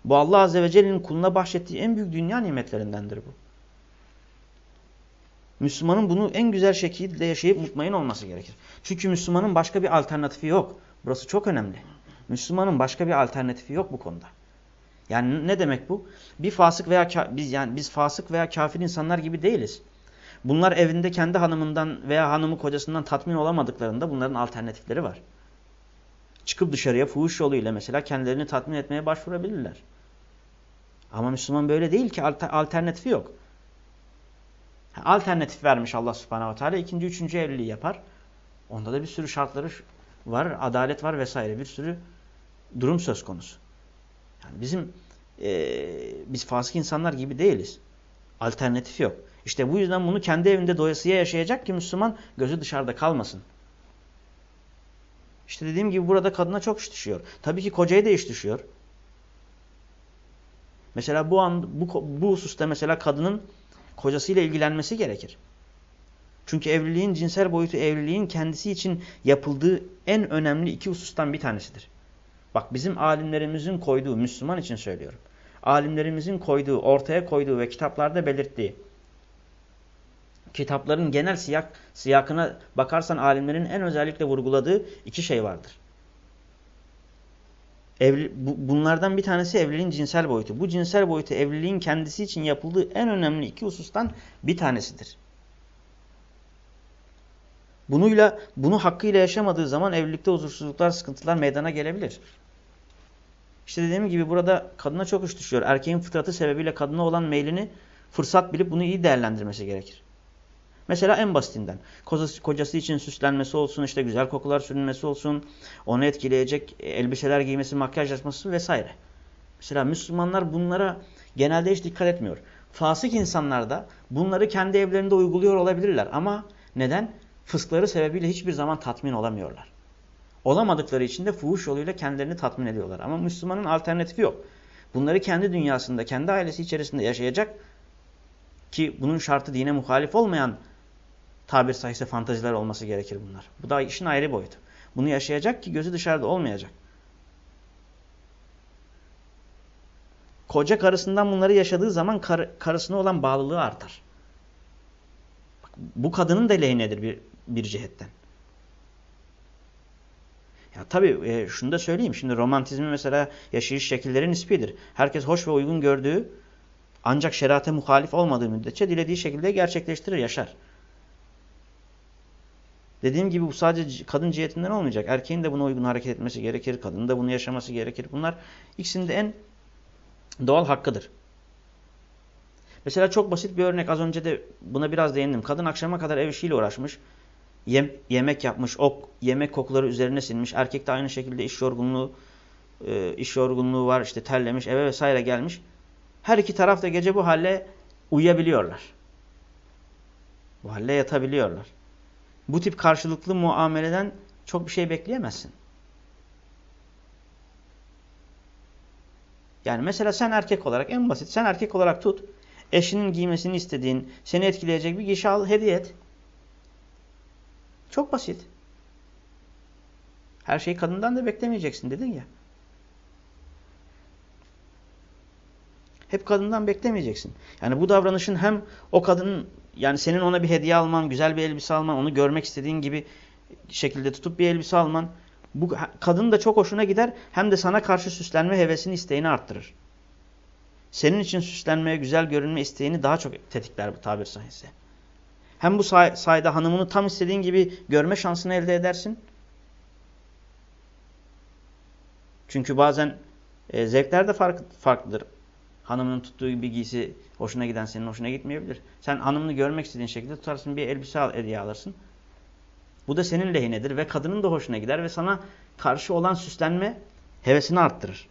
Bu Allah Azze ve Celle'nin kuluna bahşettiği en büyük dünya nimetlerindendir bu. Müslümanın bunu en güzel şekilde yaşayıp mutmain olması gerekir. Çünkü Müslümanın başka bir alternatifi yok. Burası çok önemli. Müslümanın başka bir alternatifi yok bu konuda. Yani ne demek bu? Bir fasık veya biz yani biz fasık veya kafir insanlar gibi değiliz. Bunlar evinde kendi hanımından veya hanımı kocasından tatmin olamadıklarında bunların alternatifleri var. Çıkıp dışarıya fuhuş yoluyla mesela kendilerini tatmin etmeye başvurabilirler. Ama Müslüman böyle değil ki alternatifi yok. Alternatif vermiş Allah subhanahu ve teala ikinci, üçüncü evliliği yapar. Onda da bir sürü şartları var, adalet var vesaire bir sürü durum söz konusu. Yani bizim e, biz fasık insanlar gibi değiliz. Alternatif yok. İşte bu yüzden bunu kendi evinde doyasıya yaşayacak ki Müslüman gözü dışarıda kalmasın. İşte dediğim gibi burada kadına çok iş düşüyor. Tabii ki kocaya da iş düşüyor. Mesela bu an bu, bu hususta mesela kadının kocasıyla ilgilenmesi gerekir. Çünkü evliliğin cinsel boyutu evliliğin kendisi için yapıldığı en önemli iki husustan bir tanesidir. Bak bizim alimlerimizin koyduğu, Müslüman için söylüyorum. Alimlerimizin koyduğu, ortaya koyduğu ve kitaplarda belirttiği kitapların genel siyak, siyakına bakarsan alimlerin en özellikle vurguladığı iki şey vardır. Evli, bu, bunlardan bir tanesi evliliğin cinsel boyutu. Bu cinsel boyutu evliliğin kendisi için yapıldığı en önemli iki husustan bir tanesidir. Bunuyla, bunu hakkıyla yaşamadığı zaman evlilikte huzursuzluklar, sıkıntılar meydana gelebilir. İşte dediğim gibi burada kadına çok iş düşüyor. Erkeğin fıtratı sebebiyle kadına olan meylini fırsat bilip bunu iyi değerlendirmesi gerekir. Mesela en basitinden kocası, kocası için süslenmesi olsun, işte güzel kokular sürülmesi olsun, onu etkileyecek elbiseler giymesi, makyaj yapması vesaire. Mesela Müslümanlar bunlara genelde hiç dikkat etmiyor. Fasık insanlar da bunları kendi evlerinde uyguluyor olabilirler ama neden? Fıskları sebebiyle hiçbir zaman tatmin olamıyorlar. Olamadıkları için de fuhuş yoluyla kendilerini tatmin ediyorlar. Ama Müslümanın alternatifi yok. Bunları kendi dünyasında, kendi ailesi içerisinde yaşayacak ki bunun şartı dine muhalif olmayan tabir sahihse fantaziler olması gerekir bunlar. Bu da işin ayrı boyutu. Bunu yaşayacak ki gözü dışarıda olmayacak. Koca karısından bunları yaşadığı zaman kar, karısına olan bağlılığı artar. Bak, bu kadının da lehinedir bir, bir cihetten. Ya tabii e, şunu da söyleyeyim. Şimdi romantizmi mesela yaşayış şekilleri nispidir. Herkes hoş ve uygun gördüğü ancak şerate muhalif olmadığı müddetçe dilediği şekilde gerçekleştirir, yaşar. Dediğim gibi bu sadece kadın cihetinden olmayacak. Erkeğin de buna uygun hareket etmesi gerekir. Kadının da bunu yaşaması gerekir. Bunlar ikisinin de en doğal hakkıdır. Mesela çok basit bir örnek. Az önce de buna biraz değindim. Kadın akşama kadar ev işiyle uğraşmış. Yem, yemek yapmış. Ok, yemek kokuları üzerine sinmiş. Erkek de aynı şekilde iş yorgunluğu e, iş yorgunluğu var. işte terlemiş. Eve vesaire gelmiş. Her iki taraf da gece bu halle uyuyabiliyorlar. Bu halle yatabiliyorlar bu tip karşılıklı muameleden çok bir şey bekleyemezsin. Yani mesela sen erkek olarak en basit sen erkek olarak tut. Eşinin giymesini istediğin, seni etkileyecek bir giysi al, hediye et. Çok basit. Her şeyi kadından da beklemeyeceksin dedin ya. Hep kadından beklemeyeceksin. Yani bu davranışın hem o kadının yani senin ona bir hediye alman, güzel bir elbise alman, onu görmek istediğin gibi şekilde tutup bir elbise alman. Bu kadın da çok hoşuna gider hem de sana karşı süslenme hevesini isteğini arttırır. Senin için süslenmeye, güzel görünme isteğini daha çok tetikler bu tabir sayısı. Hem bu say sayede hanımını tam istediğin gibi görme şansını elde edersin. Çünkü bazen e, zevkler de fark, farklıdır. Hanımının tuttuğu bir giysi hoşuna giden senin hoşuna gitmeyebilir. Sen hanımını görmek istediğin şekilde tutarsın bir elbise al, hediye alırsın. Bu da senin lehinedir ve kadının da hoşuna gider ve sana karşı olan süslenme hevesini arttırır.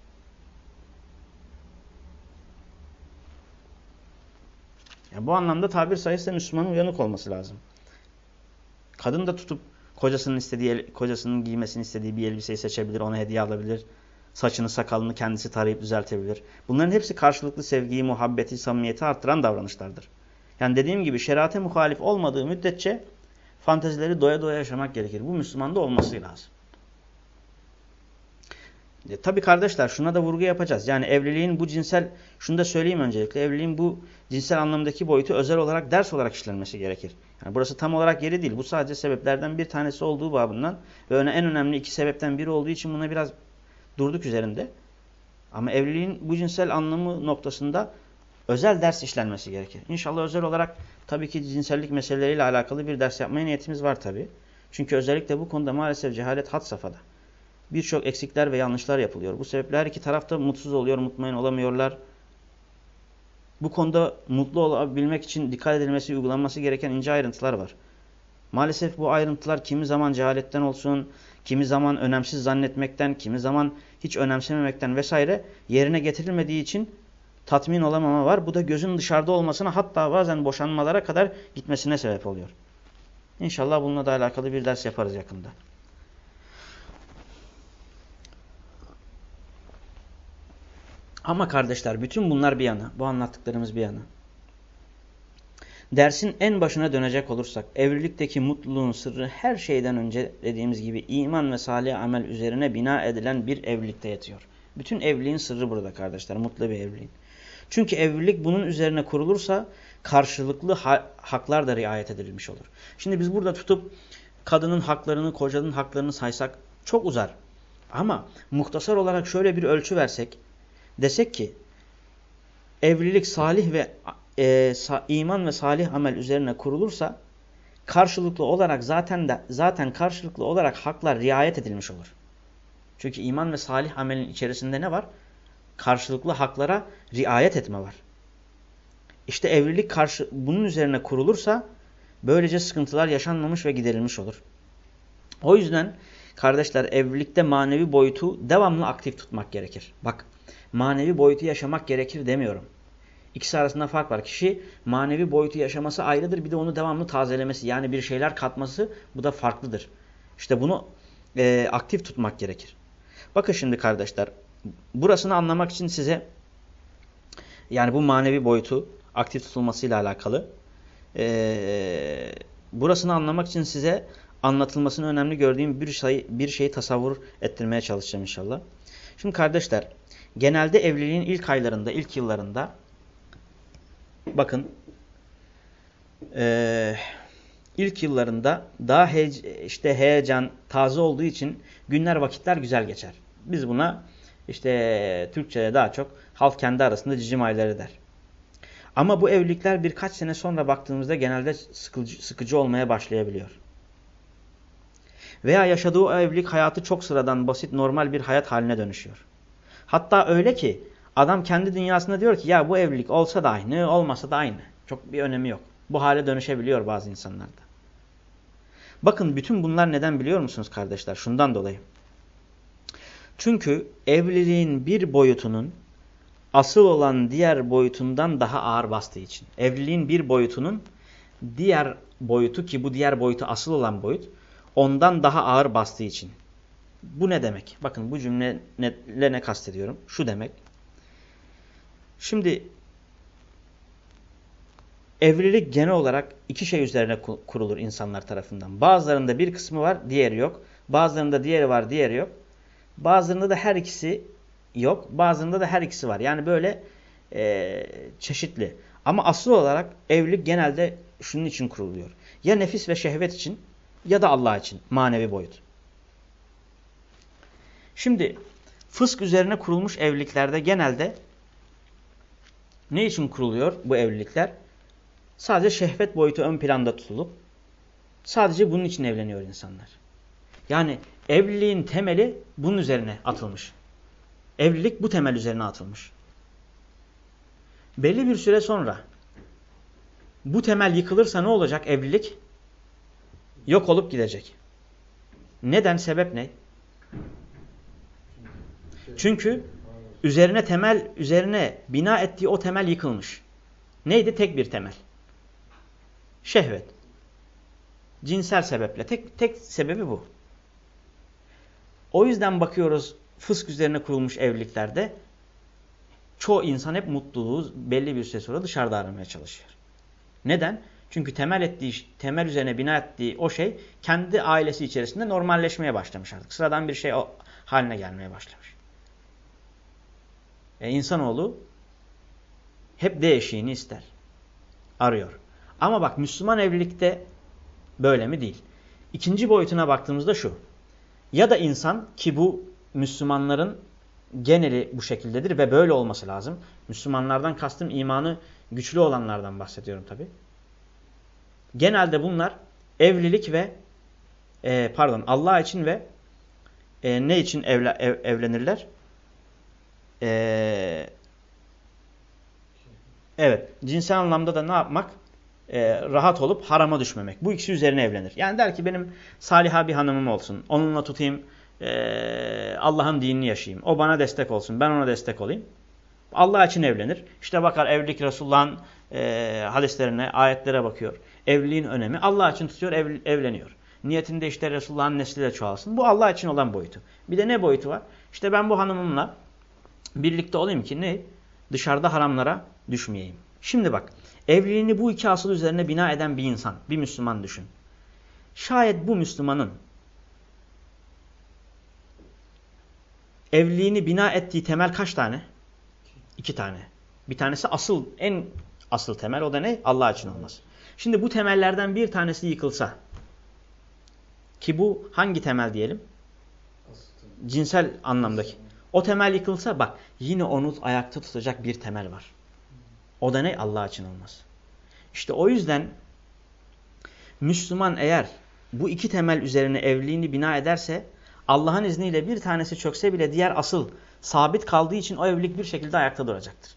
Yani bu anlamda tabir sayesinde Müslümanın uyanık olması lazım. Kadın da tutup kocasının istediği kocasının giymesini istediği bir elbiseyi seçebilir, ona hediye alabilir. Saçını, sakalını kendisi tarayıp düzeltebilir. Bunların hepsi karşılıklı sevgiyi, muhabbeti, samimiyeti arttıran davranışlardır. Yani dediğim gibi şerate muhalif olmadığı müddetçe fantezileri doya doya yaşamak gerekir. Bu Müslümanda olması lazım. E, tabii kardeşler şuna da vurgu yapacağız. Yani evliliğin bu cinsel, şunu da söyleyeyim öncelikle, evliliğin bu cinsel anlamdaki boyutu özel olarak ders olarak işlenmesi gerekir. Yani burası tam olarak yeri değil. Bu sadece sebeplerden bir tanesi olduğu babından ve en önemli iki sebepten biri olduğu için buna biraz durduk üzerinde. Ama evliliğin bu cinsel anlamı noktasında özel ders işlenmesi gerekir. İnşallah özel olarak tabii ki cinsellik meseleleriyle alakalı bir ders yapmaya niyetimiz var tabii. Çünkü özellikle bu konuda maalesef cehalet had safhada. Birçok eksikler ve yanlışlar yapılıyor. Bu sebeple her iki tarafta mutsuz oluyor, mutmain olamıyorlar. Bu konuda mutlu olabilmek için dikkat edilmesi, uygulanması gereken ince ayrıntılar var. Maalesef bu ayrıntılar kimi zaman cehaletten olsun, kimi zaman önemsiz zannetmekten, kimi zaman hiç önemsememekten vesaire yerine getirilmediği için tatmin olamama var. Bu da gözün dışarıda olmasına hatta bazen boşanmalara kadar gitmesine sebep oluyor. İnşallah bununla da alakalı bir ders yaparız yakında. Ama kardeşler bütün bunlar bir yana, bu anlattıklarımız bir yana. Dersin en başına dönecek olursak, evlilikteki mutluluğun sırrı her şeyden önce dediğimiz gibi iman ve salih amel üzerine bina edilen bir evlilikte yatıyor. Bütün evliliğin sırrı burada kardeşler, mutlu bir evliliğin. Çünkü evlilik bunun üzerine kurulursa karşılıklı ha haklar da riayet edilmiş olur. Şimdi biz burada tutup kadının haklarını, kocanın haklarını saysak çok uzar. Ama muhtasar olarak şöyle bir ölçü versek, desek ki evlilik salih ve e, iman ve salih amel üzerine kurulursa karşılıklı olarak zaten de zaten karşılıklı olarak haklar riayet edilmiş olur. Çünkü iman ve salih amelin içerisinde ne var? Karşılıklı haklara riayet etme var. İşte evlilik karşı bunun üzerine kurulursa böylece sıkıntılar yaşanmamış ve giderilmiş olur. O yüzden kardeşler evlilikte manevi boyutu devamlı aktif tutmak gerekir. Bak manevi boyutu yaşamak gerekir demiyorum. İkisi arasında fark var. Kişi manevi boyutu yaşaması ayrıdır. Bir de onu devamlı tazelemesi yani bir şeyler katması bu da farklıdır. İşte bunu e, aktif tutmak gerekir. Bakın şimdi kardeşler burasını anlamak için size yani bu manevi boyutu aktif tutulmasıyla alakalı e, burasını anlamak için size anlatılmasını önemli gördüğüm bir şey, bir şeyi tasavvur ettirmeye çalışacağım inşallah. Şimdi kardeşler genelde evliliğin ilk aylarında, ilk yıllarında bakın e, ilk yıllarında daha heye, işte heyecan taze olduğu için günler vakitler güzel geçer. Biz buna işte Türkçe'de daha çok halk kendi arasında cicim ayları der. Ama bu evlilikler birkaç sene sonra baktığımızda genelde sıkıcı, sıkıcı olmaya başlayabiliyor. Veya yaşadığı evlilik hayatı çok sıradan, basit, normal bir hayat haline dönüşüyor. Hatta öyle ki adam kendi dünyasında diyor ki ya bu evlilik olsa da aynı, olmasa da aynı. Çok bir önemi yok. Bu hale dönüşebiliyor bazı insanlarda. Bakın bütün bunlar neden biliyor musunuz kardeşler? Şundan dolayı. Çünkü evliliğin bir boyutunun asıl olan diğer boyutundan daha ağır bastığı için. Evliliğin bir boyutunun diğer boyutu ki bu diğer boyutu asıl olan boyut ondan daha ağır bastığı için. Bu ne demek? Bakın bu cümleyle ne, kastediyorum? Şu demek. Şimdi evlilik genel olarak iki şey üzerine kurulur insanlar tarafından. Bazılarında bir kısmı var, diğeri yok. Bazılarında diğeri var, diğeri yok. Bazılarında da her ikisi yok. Bazılarında da her ikisi var. Yani böyle e, çeşitli. Ama asıl olarak evlilik genelde şunun için kuruluyor. Ya nefis ve şehvet için ya da Allah için manevi boyut. Şimdi fısk üzerine kurulmuş evliliklerde genelde ne için kuruluyor bu evlilikler? Sadece şehvet boyutu ön planda tutulup sadece bunun için evleniyor insanlar. Yani evliliğin temeli bunun üzerine atılmış. Evlilik bu temel üzerine atılmış. Belli bir süre sonra bu temel yıkılırsa ne olacak evlilik? Yok olup gidecek. Neden? Sebep ne? Çünkü üzerine temel, üzerine bina ettiği o temel yıkılmış. Neydi? Tek bir temel. Şehvet. Cinsel sebeple. Tek, tek sebebi bu. O yüzden bakıyoruz fısk üzerine kurulmuş evliliklerde çoğu insan hep mutluluğu belli bir süre sonra dışarıda aramaya çalışıyor. Neden? Çünkü temel ettiği, temel üzerine bina ettiği o şey kendi ailesi içerisinde normalleşmeye başlamış artık. Sıradan bir şey haline gelmeye başlamış. E, insanoğlu hep değişiğini ister. Arıyor. Ama bak Müslüman evlilikte böyle mi değil. İkinci boyutuna baktığımızda şu. Ya da insan ki bu Müslümanların geneli bu şekildedir ve böyle olması lazım. Müslümanlardan kastım imanı güçlü olanlardan bahsediyorum tabi. Genelde bunlar evlilik ve e, pardon Allah için ve e, ne için evle, ev, evlenirler? E, evet cinsel anlamda da ne yapmak? E, rahat olup harama düşmemek. Bu ikisi üzerine evlenir. Yani der ki benim saliha bir hanımım olsun. Onunla tutayım e, Allah'ın dinini yaşayayım. O bana destek olsun. Ben ona destek olayım. Allah için evlenir. İşte bakar evlilik Resulullah'ın e, hadislerine, ayetlere bakıyor. Evliliğin önemi. Allah için tutuyor, ev, evleniyor. Niyetinde işte Resulullah'ın nesliyle çoğalsın. Bu Allah için olan boyutu. Bir de ne boyutu var? İşte ben bu hanımımla birlikte olayım ki ne? Dışarıda haramlara düşmeyeyim. Şimdi bak, evliliğini bu iki asıl üzerine bina eden bir insan, bir Müslüman düşün. Şayet bu Müslümanın evliliğini bina ettiği temel kaç tane? İki tane. Bir tanesi asıl, en asıl temel o da ne? Allah için olması. Şimdi bu temellerden bir tanesi yıkılsa ki bu hangi temel diyelim? Cinsel anlamdaki. O temel yıkılsa bak yine onu ayakta tutacak bir temel var. O da ne? Allah için olması. İşte o yüzden Müslüman eğer bu iki temel üzerine evliliğini bina ederse Allah'ın izniyle bir tanesi çökse bile diğer asıl sabit kaldığı için o evlilik bir şekilde ayakta duracaktır.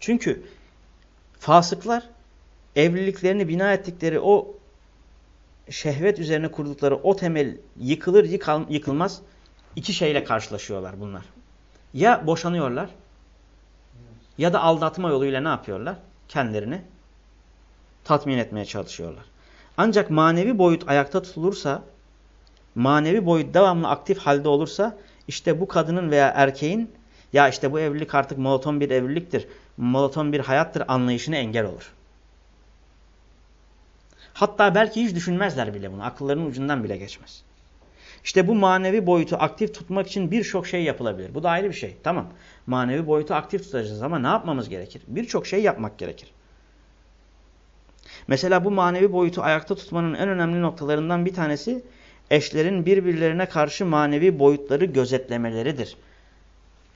Çünkü fasıklar evliliklerini bina ettikleri o şehvet üzerine kurdukları o temel yıkılır yıkal, yıkılmaz iki şeyle karşılaşıyorlar bunlar. Ya boşanıyorlar ya da aldatma yoluyla ne yapıyorlar? Kendilerini tatmin etmeye çalışıyorlar. Ancak manevi boyut ayakta tutulursa, manevi boyut devamlı aktif halde olursa işte bu kadının veya erkeğin ya işte bu evlilik artık monoton bir evliliktir, monoton bir hayattır anlayışına engel olur. Hatta belki hiç düşünmezler bile bunu. Akıllarının ucundan bile geçmez. İşte bu manevi boyutu aktif tutmak için birçok şey yapılabilir. Bu da ayrı bir şey. Tamam. Manevi boyutu aktif tutacağız ama ne yapmamız gerekir? Birçok şey yapmak gerekir. Mesela bu manevi boyutu ayakta tutmanın en önemli noktalarından bir tanesi eşlerin birbirlerine karşı manevi boyutları gözetlemeleridir.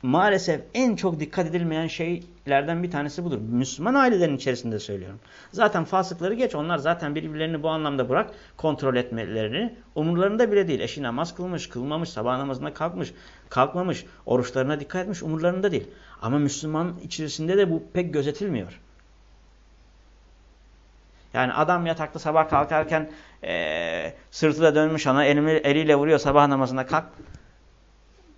Maalesef en çok dikkat edilmeyen şeylerden bir tanesi budur. Müslüman ailelerin içerisinde söylüyorum. Zaten fasıkları geç onlar zaten birbirlerini bu anlamda bırak kontrol etmelerini umurlarında bile değil. Eşi namaz kılmış, kılmamış, sabah namazına kalkmış, kalkmamış, oruçlarına dikkat etmiş umurlarında değil. Ama Müslüman içerisinde de bu pek gözetilmiyor. Yani adam yatakta sabah kalkarken e, sırtı da dönmüş ana elimi, eliyle vuruyor sabah namazına kalk.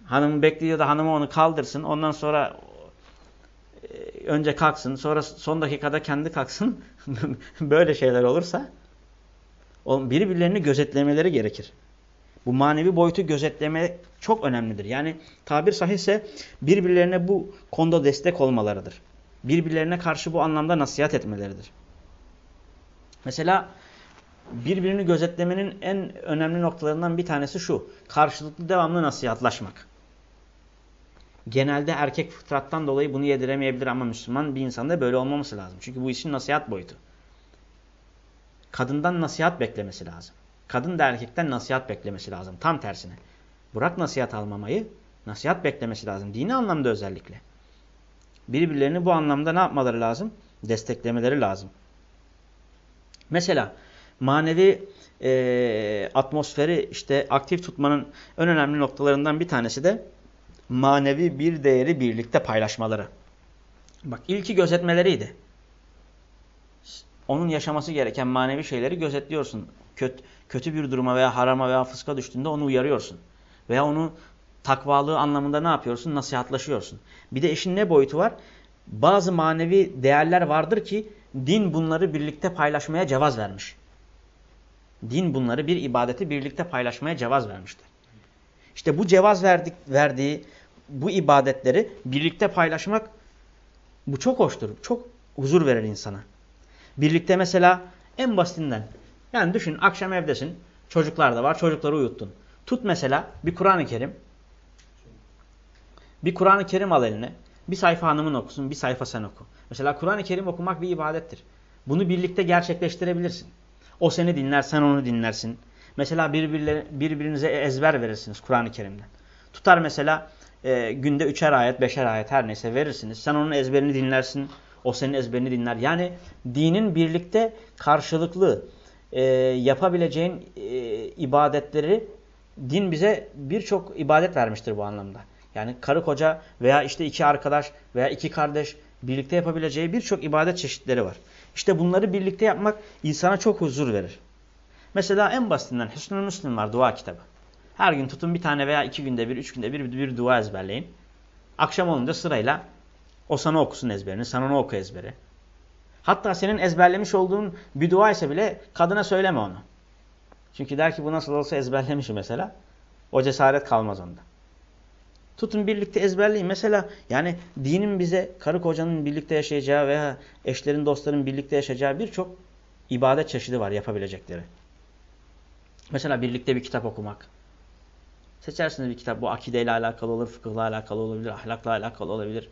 Hanım bekliyor da hanımı onu kaldırsın. Ondan sonra e, önce kalksın. Sonra son dakikada kendi kalksın. Böyle şeyler olursa birbirlerini gözetlemeleri gerekir. Bu manevi boyutu gözetleme çok önemlidir. Yani tabir sahihse birbirlerine bu konuda destek olmalarıdır. Birbirlerine karşı bu anlamda nasihat etmeleridir. Mesela birbirini gözetlemenin en önemli noktalarından bir tanesi şu. Karşılıklı devamlı nasihatlaşmak. Genelde erkek fıtrattan dolayı bunu yediremeyebilir ama Müslüman bir insanda böyle olmaması lazım. Çünkü bu işin nasihat boyutu. Kadından nasihat beklemesi lazım. Kadın da erkekten nasihat beklemesi lazım. Tam tersine. Bırak nasihat almamayı, nasihat beklemesi lazım. Dini anlamda özellikle. Birbirlerini bu anlamda ne yapmaları lazım? Desteklemeleri lazım. Mesela manevi e, atmosferi işte aktif tutmanın en önemli noktalarından bir tanesi de manevi bir değeri birlikte paylaşmaları. Bak ilki gözetmeleriydi. Onun yaşaması gereken manevi şeyleri gözetliyorsun. Kötü, kötü bir duruma veya harama veya fıska düştüğünde onu uyarıyorsun. Veya onu takvalığı anlamında ne yapıyorsun? Nasihatlaşıyorsun. Bir de işin ne boyutu var? Bazı manevi değerler vardır ki din bunları birlikte paylaşmaya cevaz vermiş. Din bunları bir ibadeti birlikte paylaşmaya cevaz vermiştir. İşte bu cevaz verdik, verdiği bu ibadetleri birlikte paylaşmak bu çok hoştur. Çok huzur verir insana. Birlikte mesela en basitinden yani düşün akşam evdesin. Çocuklar da var. Çocukları uyuttun. Tut mesela bir Kur'an-ı Kerim. Bir Kur'an-ı Kerim al eline. Bir sayfa hanımın okusun. Bir sayfa sen oku. Mesela Kur'an-ı Kerim okumak bir ibadettir. Bunu birlikte gerçekleştirebilirsin. O seni dinler, sen onu dinlersin. Mesela birbirinize ezber verirsiniz Kur'an-ı Kerim'den. Tutar mesela e, günde üçer ayet, beşer ayet her neyse verirsiniz. Sen onun ezberini dinlersin, o senin ezberini dinler. Yani dinin birlikte karşılıklı e, yapabileceğin e, ibadetleri din bize birçok ibadet vermiştir bu anlamda. Yani karı koca veya işte iki arkadaş veya iki kardeş birlikte yapabileceği birçok ibadet çeşitleri var. İşte bunları birlikte yapmak insana çok huzur verir. Mesela en basitinden Hüsnü Müslim var dua kitabı. Her gün tutun bir tane veya iki günde bir, üç günde bir, bir, dua ezberleyin. Akşam olunca sırayla o sana okusun ezberini, sana onu oku ezberi. Hatta senin ezberlemiş olduğun bir dua ise bile kadına söyleme onu. Çünkü der ki bu nasıl olsa ezberlemişim mesela. O cesaret kalmaz onda. Tutun birlikte ezberleyin. Mesela yani dinin bize karı kocanın birlikte yaşayacağı veya eşlerin dostların birlikte yaşayacağı birçok ibadet çeşidi var yapabilecekleri. Mesela birlikte bir kitap okumak. Seçersiniz bir kitap. Bu akideyle alakalı olur, fıkıhla alakalı olabilir, ahlakla alakalı olabilir.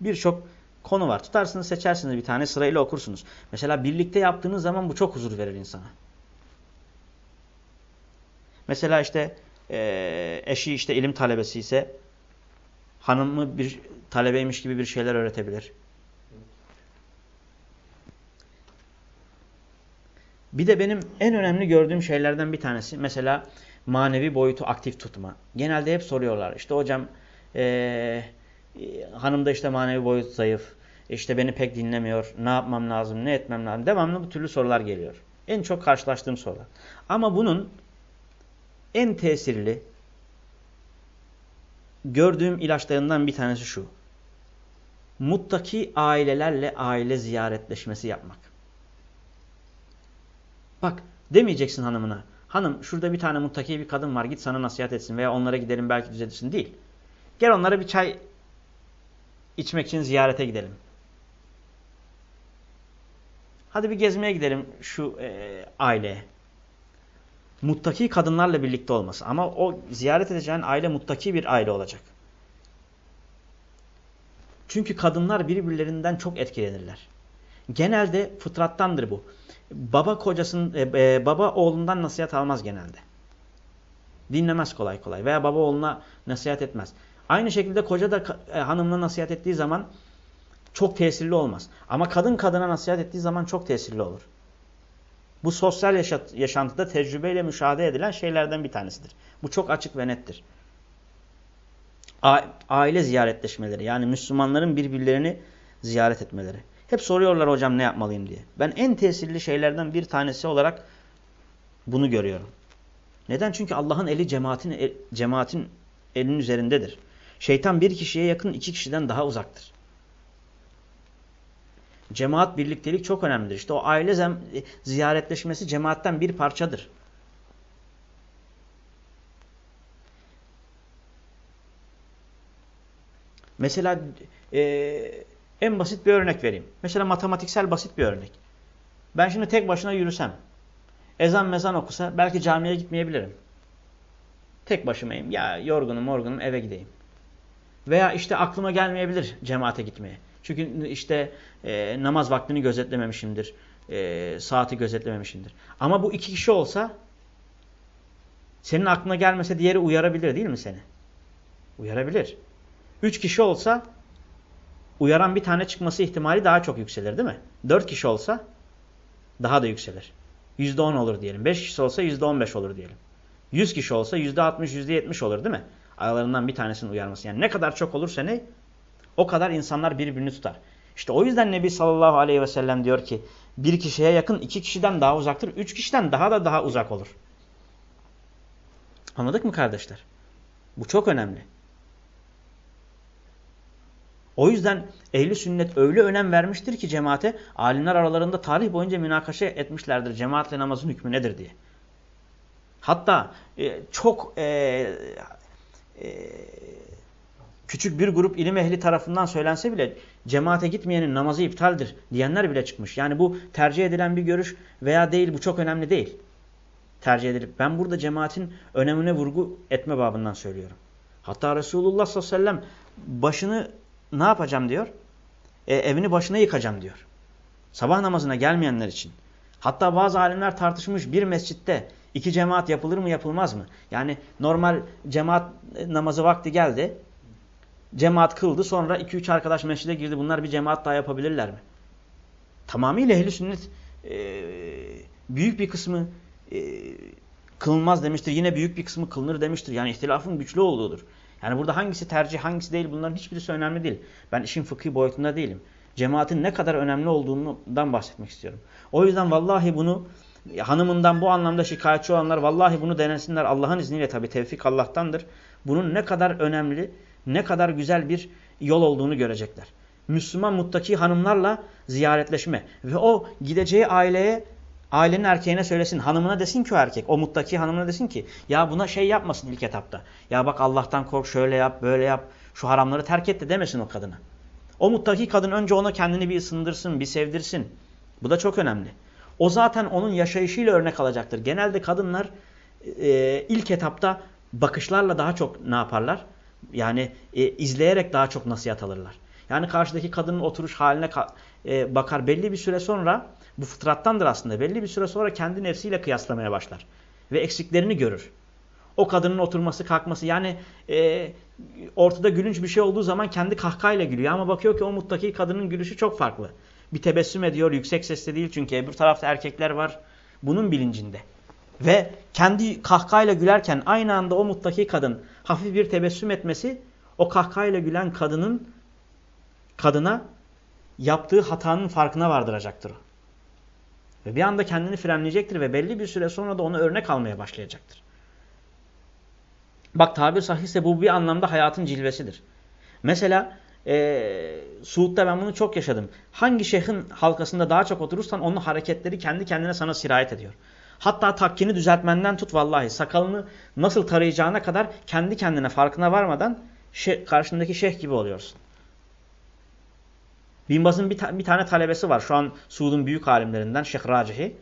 Birçok konu var. Tutarsınız, seçersiniz bir tane sırayla okursunuz. Mesela birlikte yaptığınız zaman bu çok huzur verir insana. Mesela işte e, eşi işte ilim talebesi ise hanımı bir talebeymiş gibi bir şeyler öğretebilir. Bir de benim en önemli gördüğüm şeylerden bir tanesi mesela manevi boyutu aktif tutma. Genelde hep soruyorlar. İşte hocam ee, hanım da işte manevi boyut zayıf. İşte beni pek dinlemiyor. Ne yapmam lazım, ne etmem lazım. Devamlı bu türlü sorular geliyor. En çok karşılaştığım sorular. Ama bunun en tesirli gördüğüm ilaçlarından bir tanesi şu. Muttaki ailelerle aile ziyaretleşmesi yapmak. Bak demeyeceksin hanımına. Hanım şurada bir tane muttaki bir kadın var git sana nasihat etsin veya onlara gidelim belki düzelirsin değil. Gel onlara bir çay içmek için ziyarete gidelim. Hadi bir gezmeye gidelim şu e, aileye. Muttaki kadınlarla birlikte olması. Ama o ziyaret edeceğin aile muttaki bir aile olacak. Çünkü kadınlar birbirlerinden çok etkilenirler. Genelde fıtrattandır bu. Baba kocasının, e, e, baba oğlundan nasihat almaz genelde. Dinlemez kolay kolay veya baba oğluna nasihat etmez. Aynı şekilde koca da e, hanımına nasihat ettiği zaman çok tesirli olmaz. Ama kadın kadına nasihat ettiği zaman çok tesirli olur. Bu sosyal yaşat yaşantıda tecrübeyle müşahede edilen şeylerden bir tanesidir. Bu çok açık ve nettir. A aile ziyaretleşmeleri yani Müslümanların birbirlerini ziyaret etmeleri. Hep soruyorlar hocam ne yapmalıyım diye. Ben en tesirli şeylerden bir tanesi olarak bunu görüyorum. Neden? Çünkü Allah'ın eli cemaatin, el, cemaatin elinin üzerindedir. Şeytan bir kişiye yakın iki kişiden daha uzaktır. Cemaat birliktelik çok önemlidir. İşte o aile ziyaretleşmesi cemaatten bir parçadır. Mesela e, en basit bir örnek vereyim. Mesela matematiksel basit bir örnek. Ben şimdi tek başına yürüsem, ezan mezan okusa belki camiye gitmeyebilirim. Tek başımayım. Ya yorgunum morgunum eve gideyim. Veya işte aklıma gelmeyebilir cemaate gitmeye. Çünkü işte e, namaz vaktini gözetlememişimdir. E, saati gözetlememişimdir. Ama bu iki kişi olsa Senin aklına gelmese diğeri uyarabilir değil mi seni? Uyarabilir. Üç kişi olsa uyaran bir tane çıkması ihtimali daha çok yükselir değil mi? Dört kişi olsa daha da yükselir. Yüzde on olur diyelim. Beş kişi olsa yüzde on beş olur diyelim. Yüz kişi olsa yüzde altmış, yüzde yetmiş olur değil mi? Aralarından bir tanesinin uyarması. Yani ne kadar çok olursa ne? O kadar insanlar birbirini tutar. İşte o yüzden Nebi sallallahu aleyhi ve sellem diyor ki bir kişiye yakın iki kişiden daha uzaktır. Üç kişiden daha da daha uzak olur. Anladık mı kardeşler? Bu çok önemli. O yüzden ehli sünnet öyle önem vermiştir ki cemaate alimler aralarında tarih boyunca münakaşa etmişlerdir. Cemaatle namazın hükmü nedir diye. Hatta e, çok e, e, küçük bir grup ilim ehli tarafından söylense bile cemaate gitmeyenin namazı iptaldir diyenler bile çıkmış. Yani bu tercih edilen bir görüş veya değil bu çok önemli değil. Tercih edilip ben burada cemaatin önemine vurgu etme babından söylüyorum. Hatta Resulullah sallallahu aleyhi ve sellem başını ne yapacağım diyor? E, evini başına yıkacağım diyor. Sabah namazına gelmeyenler için. Hatta bazı alimler tartışmış bir mescitte iki cemaat yapılır mı yapılmaz mı? Yani normal cemaat namazı vakti geldi. Cemaat kıldı sonra iki üç arkadaş mescide girdi. Bunlar bir cemaat daha yapabilirler mi? Tamamıyla ehli sünnet e, büyük bir kısmı e, kılınmaz demiştir. Yine büyük bir kısmı kılınır demiştir. Yani ihtilafın güçlü olduğudur. Yani burada hangisi tercih hangisi değil bunların hiçbirisi önemli değil. Ben işin fıkhi boyutunda değilim. Cemaatin ne kadar önemli olduğundan bahsetmek istiyorum. O yüzden vallahi bunu hanımından bu anlamda şikayetçi olanlar vallahi bunu denesinler. Allah'ın izniyle tabi tevfik Allah'tandır. Bunun ne kadar önemli, ne kadar güzel bir yol olduğunu görecekler. Müslüman muttaki hanımlarla ziyaretleşme ve o gideceği aileye Ailenin erkeğine söylesin, hanımına desin ki o erkek, o muttaki hanımına desin ki ya buna şey yapmasın ilk etapta. Ya bak Allah'tan kork, şöyle yap, böyle yap, şu haramları terk et de demesin o kadına. O muttaki kadın önce ona kendini bir ısındırsın, bir sevdirsin. Bu da çok önemli. O zaten onun yaşayışıyla örnek alacaktır. Genelde kadınlar e, ilk etapta bakışlarla daha çok ne yaparlar? Yani e, izleyerek daha çok nasihat alırlar. Yani karşıdaki kadının oturuş haline e, bakar. Belli bir süre sonra bu fıtrattandır aslında. Belli bir süre sonra kendi nefsiyle kıyaslamaya başlar. Ve eksiklerini görür. O kadının oturması, kalkması yani e, ortada gülünç bir şey olduğu zaman kendi kahkahayla gülüyor. Ama bakıyor ki o muttaki kadının gülüşü çok farklı. Bir tebessüm ediyor, yüksek sesle değil çünkü öbür tarafta erkekler var. Bunun bilincinde. Ve kendi kahkahayla gülerken aynı anda o muttaki kadın hafif bir tebessüm etmesi o kahkahayla gülen kadının kadına yaptığı hatanın farkına vardıracaktır. Ve bir anda kendini frenleyecektir ve belli bir süre sonra da onu örnek almaya başlayacaktır. Bak tabir sahihse bu bir anlamda hayatın cilvesidir. Mesela e, Suud'da ben bunu çok yaşadım. Hangi şeyhin halkasında daha çok oturursan onun hareketleri kendi kendine sana sirayet ediyor. Hatta takkini düzeltmenden tut vallahi sakalını nasıl tarayacağına kadar kendi kendine farkına varmadan şey, karşındaki şeyh gibi oluyorsun. Binbaz'ın bir, ta bir tane talebesi var. Şu an Suud'un büyük alimlerinden Şeyh Racihi.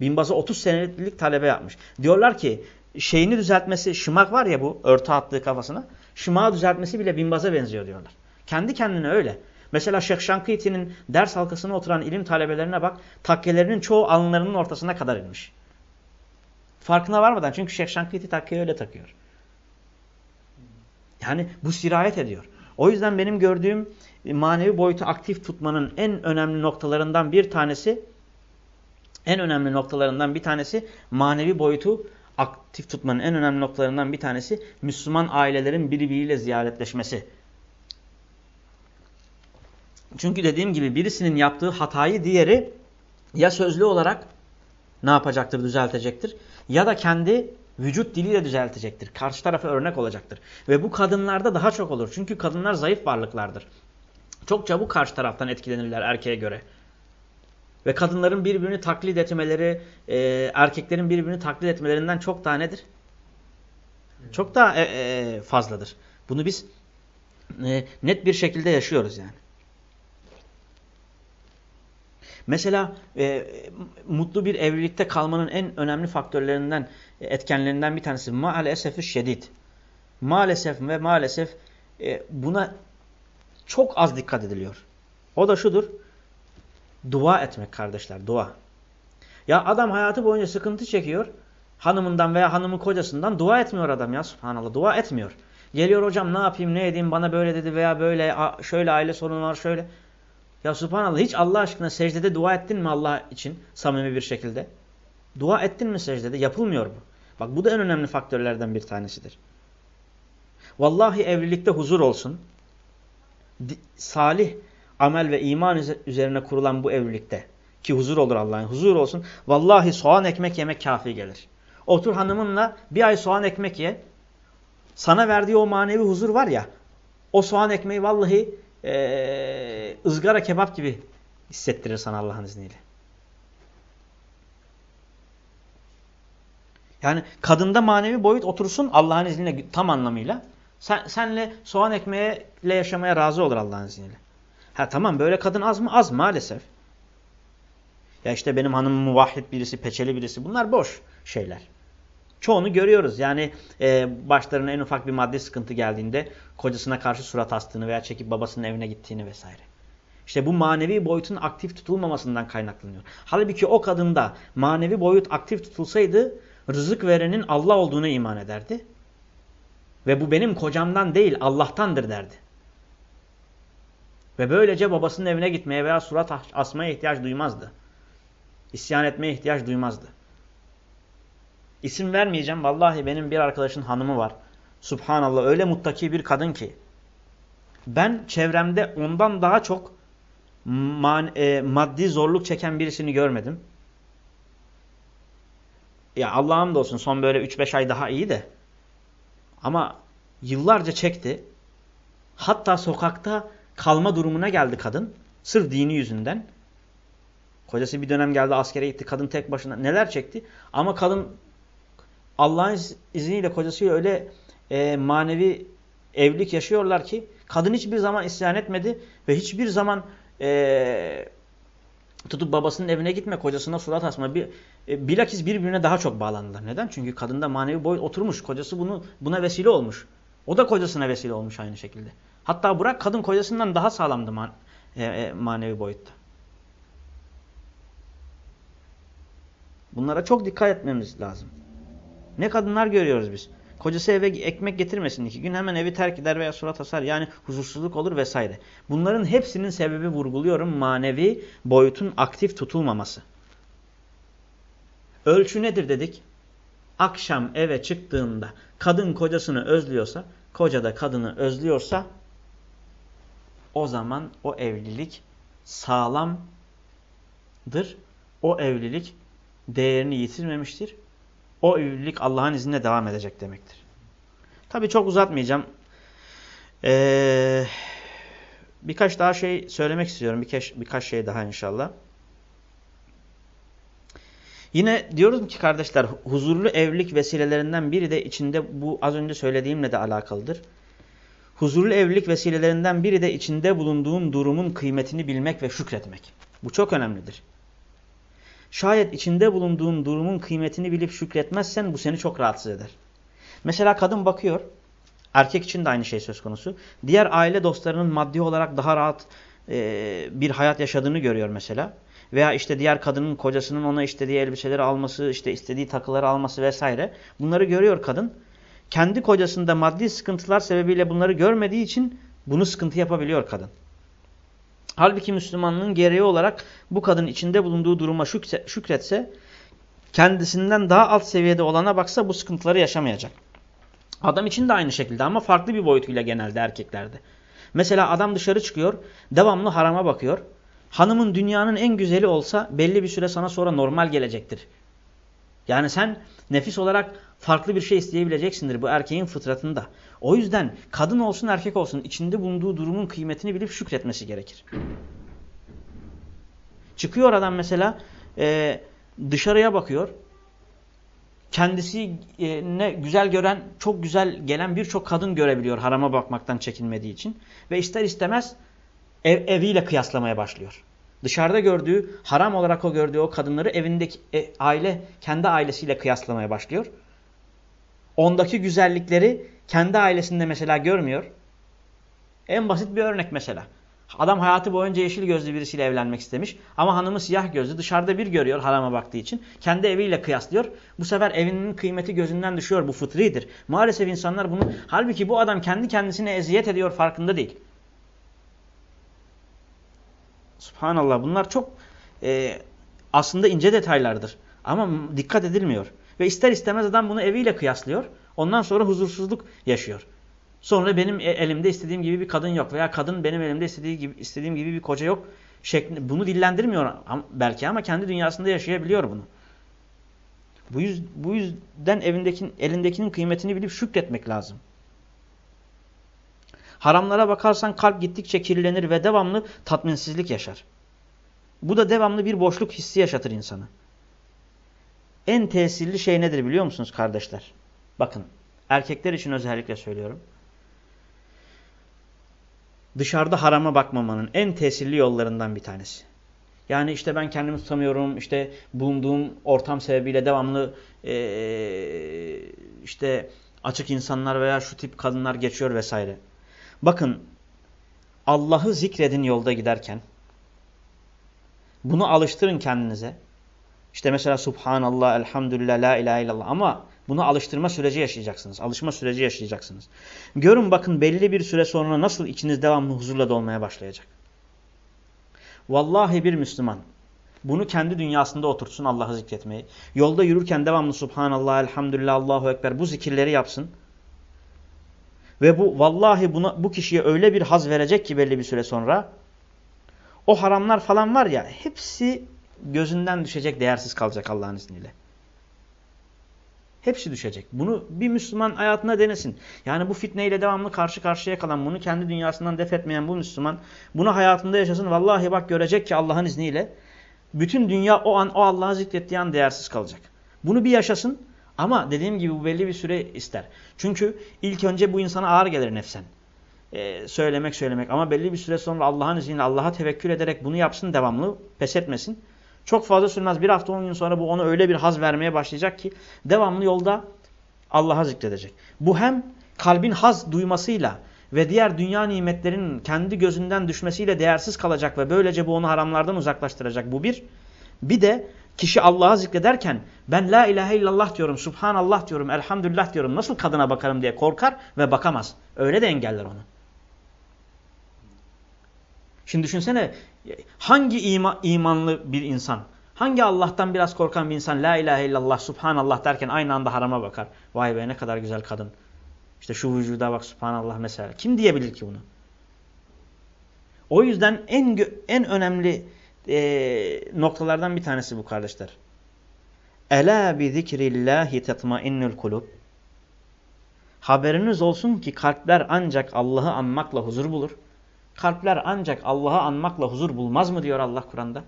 Binbaz'a 30 senelik talebe yapmış. Diyorlar ki şeyini düzeltmesi, şımak var ya bu örtü attığı kafasına. Şımağı düzeltmesi bile Binbaz'a benziyor diyorlar. Kendi kendine öyle. Mesela Şeyh Şankiti'nin ders halkasına oturan ilim talebelerine bak. Takkelerinin çoğu alınlarının ortasına kadar inmiş. Farkına varmadan çünkü Şeyh Şankiti takkeyi öyle takıyor. Yani bu sirayet ediyor. O yüzden benim gördüğüm manevi boyutu aktif tutmanın en önemli noktalarından bir tanesi en önemli noktalarından bir tanesi manevi boyutu aktif tutmanın en önemli noktalarından bir tanesi Müslüman ailelerin birbiriyle ziyaretleşmesi. Çünkü dediğim gibi birisinin yaptığı hatayı diğeri ya sözlü olarak ne yapacaktır, düzeltecektir ya da kendi vücut diliyle düzeltecektir. Karşı tarafa örnek olacaktır. Ve bu kadınlarda daha çok olur. Çünkü kadınlar zayıf varlıklardır. Çok çabuk karşı taraftan etkilenirler erkeğe göre. Ve kadınların birbirini taklit etmeleri, e, erkeklerin birbirini taklit etmelerinden çok daha nedir? Çok daha e, e, fazladır. Bunu biz e, net bir şekilde yaşıyoruz yani. Mesela e, mutlu bir evlilikte kalmanın en önemli faktörlerinden, etkenlerinden bir tanesi maalesef şiddet. Maalesef ve maalesef e, buna çok az dikkat ediliyor. O da şudur. Dua etmek kardeşler, dua. Ya adam hayatı boyunca sıkıntı çekiyor. hanımından veya hanımın kocasından dua etmiyor adam ya subhanallah. Dua etmiyor. Geliyor hocam ne yapayım ne edeyim bana böyle dedi veya böyle şöyle aile sorunu var şöyle. Ya subhanallah hiç Allah aşkına secdede dua ettin mi Allah için samimi bir şekilde? Dua ettin mi secdede? Yapılmıyor bu. Bak bu da en önemli faktörlerden bir tanesidir. Vallahi evlilikte huzur olsun. Salih amel ve iman üzerine kurulan bu evlilikte ki huzur olur Allah'ın huzur olsun. Vallahi soğan ekmek yemek kafi gelir. Otur hanımınla bir ay soğan ekmek ye. Sana verdiği o manevi huzur var ya o soğan ekmeği vallahi ee, ızgara kebap gibi hissettirir sana Allah'ın izniyle. Yani kadında manevi boyut otursun Allah'ın izniyle tam anlamıyla. Sen, senle soğan ekmeğiyle yaşamaya razı olur Allah'ın izniyle. Ha tamam böyle kadın az mı? Az maalesef. Ya işte benim hanımım muvahhid birisi, peçeli birisi. Bunlar boş şeyler. Çoğunu görüyoruz. Yani e, başlarına en ufak bir maddi sıkıntı geldiğinde kocasına karşı surat astığını veya çekip babasının evine gittiğini vesaire. İşte bu manevi boyutun aktif tutulmamasından kaynaklanıyor. Halbuki o kadında manevi boyut aktif tutulsaydı rızık verenin Allah olduğuna iman ederdi. Ve bu benim kocamdan değil Allah'tandır derdi. Ve böylece babasının evine gitmeye veya surat asmaya ihtiyaç duymazdı. İsyan etmeye ihtiyaç duymazdı. İsim vermeyeceğim. Vallahi benim bir arkadaşın hanımı var. Subhanallah öyle muttaki bir kadın ki. Ben çevremde ondan daha çok man, e, maddi zorluk çeken birisini görmedim. Ya Allah'ım da olsun son böyle 3-5 ay daha iyi de. Ama yıllarca çekti. Hatta sokakta kalma durumuna geldi kadın. Sırf dini yüzünden. Kocası bir dönem geldi askere gitti. Kadın tek başına neler çekti. Ama kadın Allah'ın izniyle kocasıyla öyle e, manevi evlilik yaşıyorlar ki kadın hiçbir zaman isyan etmedi ve hiçbir zaman e, tutup babasının evine gitme, kocasına surat asma. Bir, e, bilakis birbirine daha çok bağlandılar. Neden? Çünkü kadında manevi boyut oturmuş. Kocası bunu buna vesile olmuş. O da kocasına vesile olmuş aynı şekilde. Hatta bırak kadın kocasından daha sağlamdı man e, e, manevi boyutta. Bunlara çok dikkat etmemiz lazım. Ne kadınlar görüyoruz biz. Kocası eve ekmek getirmesin iki gün hemen evi terk eder veya surat asar. Yani huzursuzluk olur vesaire. Bunların hepsinin sebebi vurguluyorum manevi boyutun aktif tutulmaması. Ölçü nedir dedik? Akşam eve çıktığında kadın kocasını özlüyorsa, koca da kadını özlüyorsa o zaman o evlilik sağlamdır. O evlilik değerini yitirmemiştir o evlilik Allah'ın izniyle devam edecek demektir. Tabi çok uzatmayacağım. Ee, birkaç daha şey söylemek istiyorum. Birkaç, birkaç şey daha inşallah. Yine diyoruz ki kardeşler huzurlu evlilik vesilelerinden biri de içinde bu az önce söylediğimle de alakalıdır. Huzurlu evlilik vesilelerinden biri de içinde bulunduğun durumun kıymetini bilmek ve şükretmek. Bu çok önemlidir. Şayet içinde bulunduğun durumun kıymetini bilip şükretmezsen bu seni çok rahatsız eder. Mesela kadın bakıyor. Erkek için de aynı şey söz konusu. Diğer aile dostlarının maddi olarak daha rahat e, bir hayat yaşadığını görüyor mesela. Veya işte diğer kadının kocasının ona istediği elbiseleri alması, işte istediği takıları alması vesaire. Bunları görüyor kadın. Kendi kocasında maddi sıkıntılar sebebiyle bunları görmediği için bunu sıkıntı yapabiliyor kadın. Halbuki Müslümanlığın gereği olarak bu kadın içinde bulunduğu duruma şükretse, kendisinden daha alt seviyede olana baksa bu sıkıntıları yaşamayacak. Adam için de aynı şekilde ama farklı bir boyutuyla genelde erkeklerde. Mesela adam dışarı çıkıyor, devamlı harama bakıyor. Hanımın dünyanın en güzeli olsa belli bir süre sana sonra normal gelecektir. Yani sen nefis olarak farklı bir şey isteyebileceksindir bu erkeğin fıtratında. O yüzden kadın olsun erkek olsun içinde bulunduğu durumun kıymetini bilip şükretmesi gerekir. Çıkıyor adam mesela e, dışarıya bakıyor. Kendisi e, ne güzel gören, çok güzel gelen birçok kadın görebiliyor harama bakmaktan çekinmediği için. Ve ister istemez ev, eviyle kıyaslamaya başlıyor. Dışarıda gördüğü, haram olarak o gördüğü o kadınları evindeki e, aile, kendi ailesiyle kıyaslamaya başlıyor. Ondaki güzellikleri kendi ailesinde mesela görmüyor. En basit bir örnek mesela. Adam hayatı boyunca yeşil gözlü birisiyle evlenmek istemiş. Ama hanımı siyah gözlü dışarıda bir görüyor harama baktığı için. Kendi eviyle kıyaslıyor. Bu sefer evinin kıymeti gözünden düşüyor. Bu fıtridir. Maalesef insanlar bunu halbuki bu adam kendi kendisine eziyet ediyor farkında değil. Subhanallah bunlar çok e, aslında ince detaylardır. Ama dikkat edilmiyor. Ve ister istemez adam bunu eviyle kıyaslıyor. Ondan sonra huzursuzluk yaşıyor. Sonra benim e, elimde istediğim gibi bir kadın yok veya kadın benim elimde istediği gibi, istediğim gibi bir koca yok. Şeklinde, bunu dillendirmiyor belki ama kendi dünyasında yaşayabiliyor bunu. Bu, yüz, bu yüzden evindeki, elindekinin kıymetini bilip şükretmek lazım. Haramlara bakarsan kalp gittikçe kirlenir ve devamlı tatminsizlik yaşar. Bu da devamlı bir boşluk hissi yaşatır insanı. En tesirli şey nedir biliyor musunuz kardeşler? Bakın erkekler için özellikle söylüyorum. Dışarıda harama bakmamanın en tesirli yollarından bir tanesi. Yani işte ben kendimi tutamıyorum, işte bulunduğum ortam sebebiyle devamlı ee, işte açık insanlar veya şu tip kadınlar geçiyor vesaire. Bakın Allah'ı zikredin yolda giderken. Bunu alıştırın kendinize. İşte mesela Subhanallah, Elhamdülillah, La ilahe illallah ama bunu alıştırma süreci yaşayacaksınız. Alışma süreci yaşayacaksınız. Görün bakın belli bir süre sonra nasıl içiniz devamlı huzurla dolmaya başlayacak. Vallahi bir Müslüman bunu kendi dünyasında oturtsun Allah'ı zikretmeyi. Yolda yürürken devamlı Subhanallah, Elhamdülillah, Allahu Ekber bu zikirleri yapsın. Ve bu vallahi buna, bu kişiye öyle bir haz verecek ki belli bir süre sonra o haramlar falan var ya hepsi gözünden düşecek, değersiz kalacak Allah'ın izniyle. Hepsi düşecek. Bunu bir Müslüman hayatına denesin. Yani bu fitneyle devamlı karşı karşıya kalan, bunu kendi dünyasından def etmeyen bu Müslüman, bunu hayatında yaşasın. Vallahi bak görecek ki Allah'ın izniyle bütün dünya o an o Allah'ı zikrettiği an değersiz kalacak. Bunu bir yaşasın ama dediğim gibi bu belli bir süre ister. Çünkü ilk önce bu insana ağır gelir nefsen. Ee, söylemek söylemek ama belli bir süre sonra Allah'ın izniyle Allah'a tevekkül ederek bunu yapsın devamlı, pes etmesin. Çok fazla sürmez. Bir hafta on gün sonra bu ona öyle bir haz vermeye başlayacak ki devamlı yolda Allah'a zikredecek. Bu hem kalbin haz duymasıyla ve diğer dünya nimetlerinin kendi gözünden düşmesiyle değersiz kalacak ve böylece bu onu haramlardan uzaklaştıracak. Bu bir. Bir de kişi Allah'a zikrederken ben la ilahe illallah diyorum, subhanallah diyorum, elhamdülillah diyorum nasıl kadına bakarım diye korkar ve bakamaz. Öyle de engeller onu. Şimdi düşünsene hangi ima, imanlı bir insan, hangi Allah'tan biraz korkan bir insan la ilahe illallah, subhanallah derken aynı anda harama bakar. Vay be ne kadar güzel kadın. İşte şu vücuda bak subhanallah mesela. Kim diyebilir ki bunu? O yüzden en en önemli e, noktalardan bir tanesi bu kardeşler. Ela bi zikrillahi tetmainnul kulub. Haberiniz olsun ki kalpler ancak Allah'ı anmakla huzur bulur. Kalpler ancak Allah'ı anmakla huzur bulmaz mı diyor Allah Kur'an'da.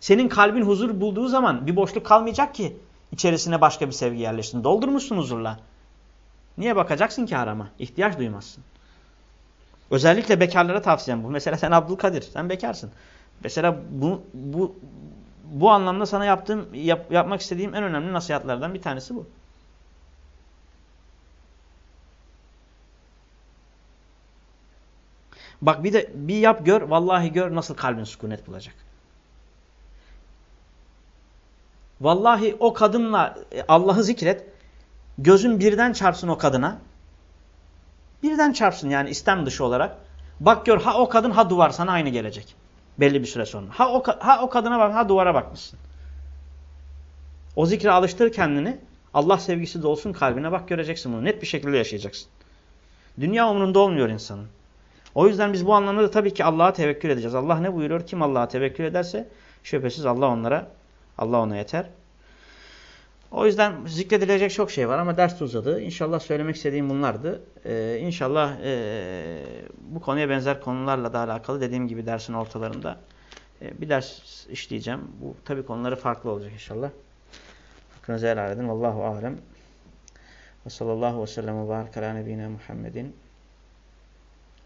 Senin kalbin huzur bulduğu zaman bir boşluk kalmayacak ki içerisine başka bir sevgi yerleşsin. Doldurmuşsun huzurla. Niye bakacaksın ki harama? İhtiyaç duymazsın. Özellikle bekarlara tavsiyem bu. Mesela sen Abdülkadir, sen bekarsın. Mesela bu, bu, bu anlamda sana yaptığım, yap, yapmak istediğim en önemli nasihatlerden bir tanesi bu. Bak bir de bir yap gör, vallahi gör nasıl kalbin sükunet bulacak. Vallahi o kadınla e, Allah'ı zikret, gözün birden çarpsın o kadına. Birden çarpsın yani istem dışı olarak. Bak gör ha o kadın ha duvar sana aynı gelecek. Belli bir süre sonra. Ha o, ha o kadına bak ha duvara bakmışsın. O zikre alıştır kendini. Allah sevgisi de olsun kalbine bak göreceksin bunu. Net bir şekilde yaşayacaksın. Dünya umurunda olmuyor insanın. O yüzden biz bu anlamda da tabii ki Allah'a tevekkül edeceğiz. Allah ne buyuruyor? Kim Allah'a tevekkül ederse şüphesiz Allah onlara, Allah ona yeter. O yüzden zikredilecek çok şey var ama ders uzadı. İnşallah söylemek istediğim bunlardı. Ee, inşallah e, bu konuya benzer konularla da alakalı dediğim gibi dersin ortalarında e, bir ders işleyeceğim. Bu tabi konuları farklı olacak inşallah. Hakkınızı helal edin. Vallahu alem. Ve sallallahu ve sellem ve barik nebine Muhammedin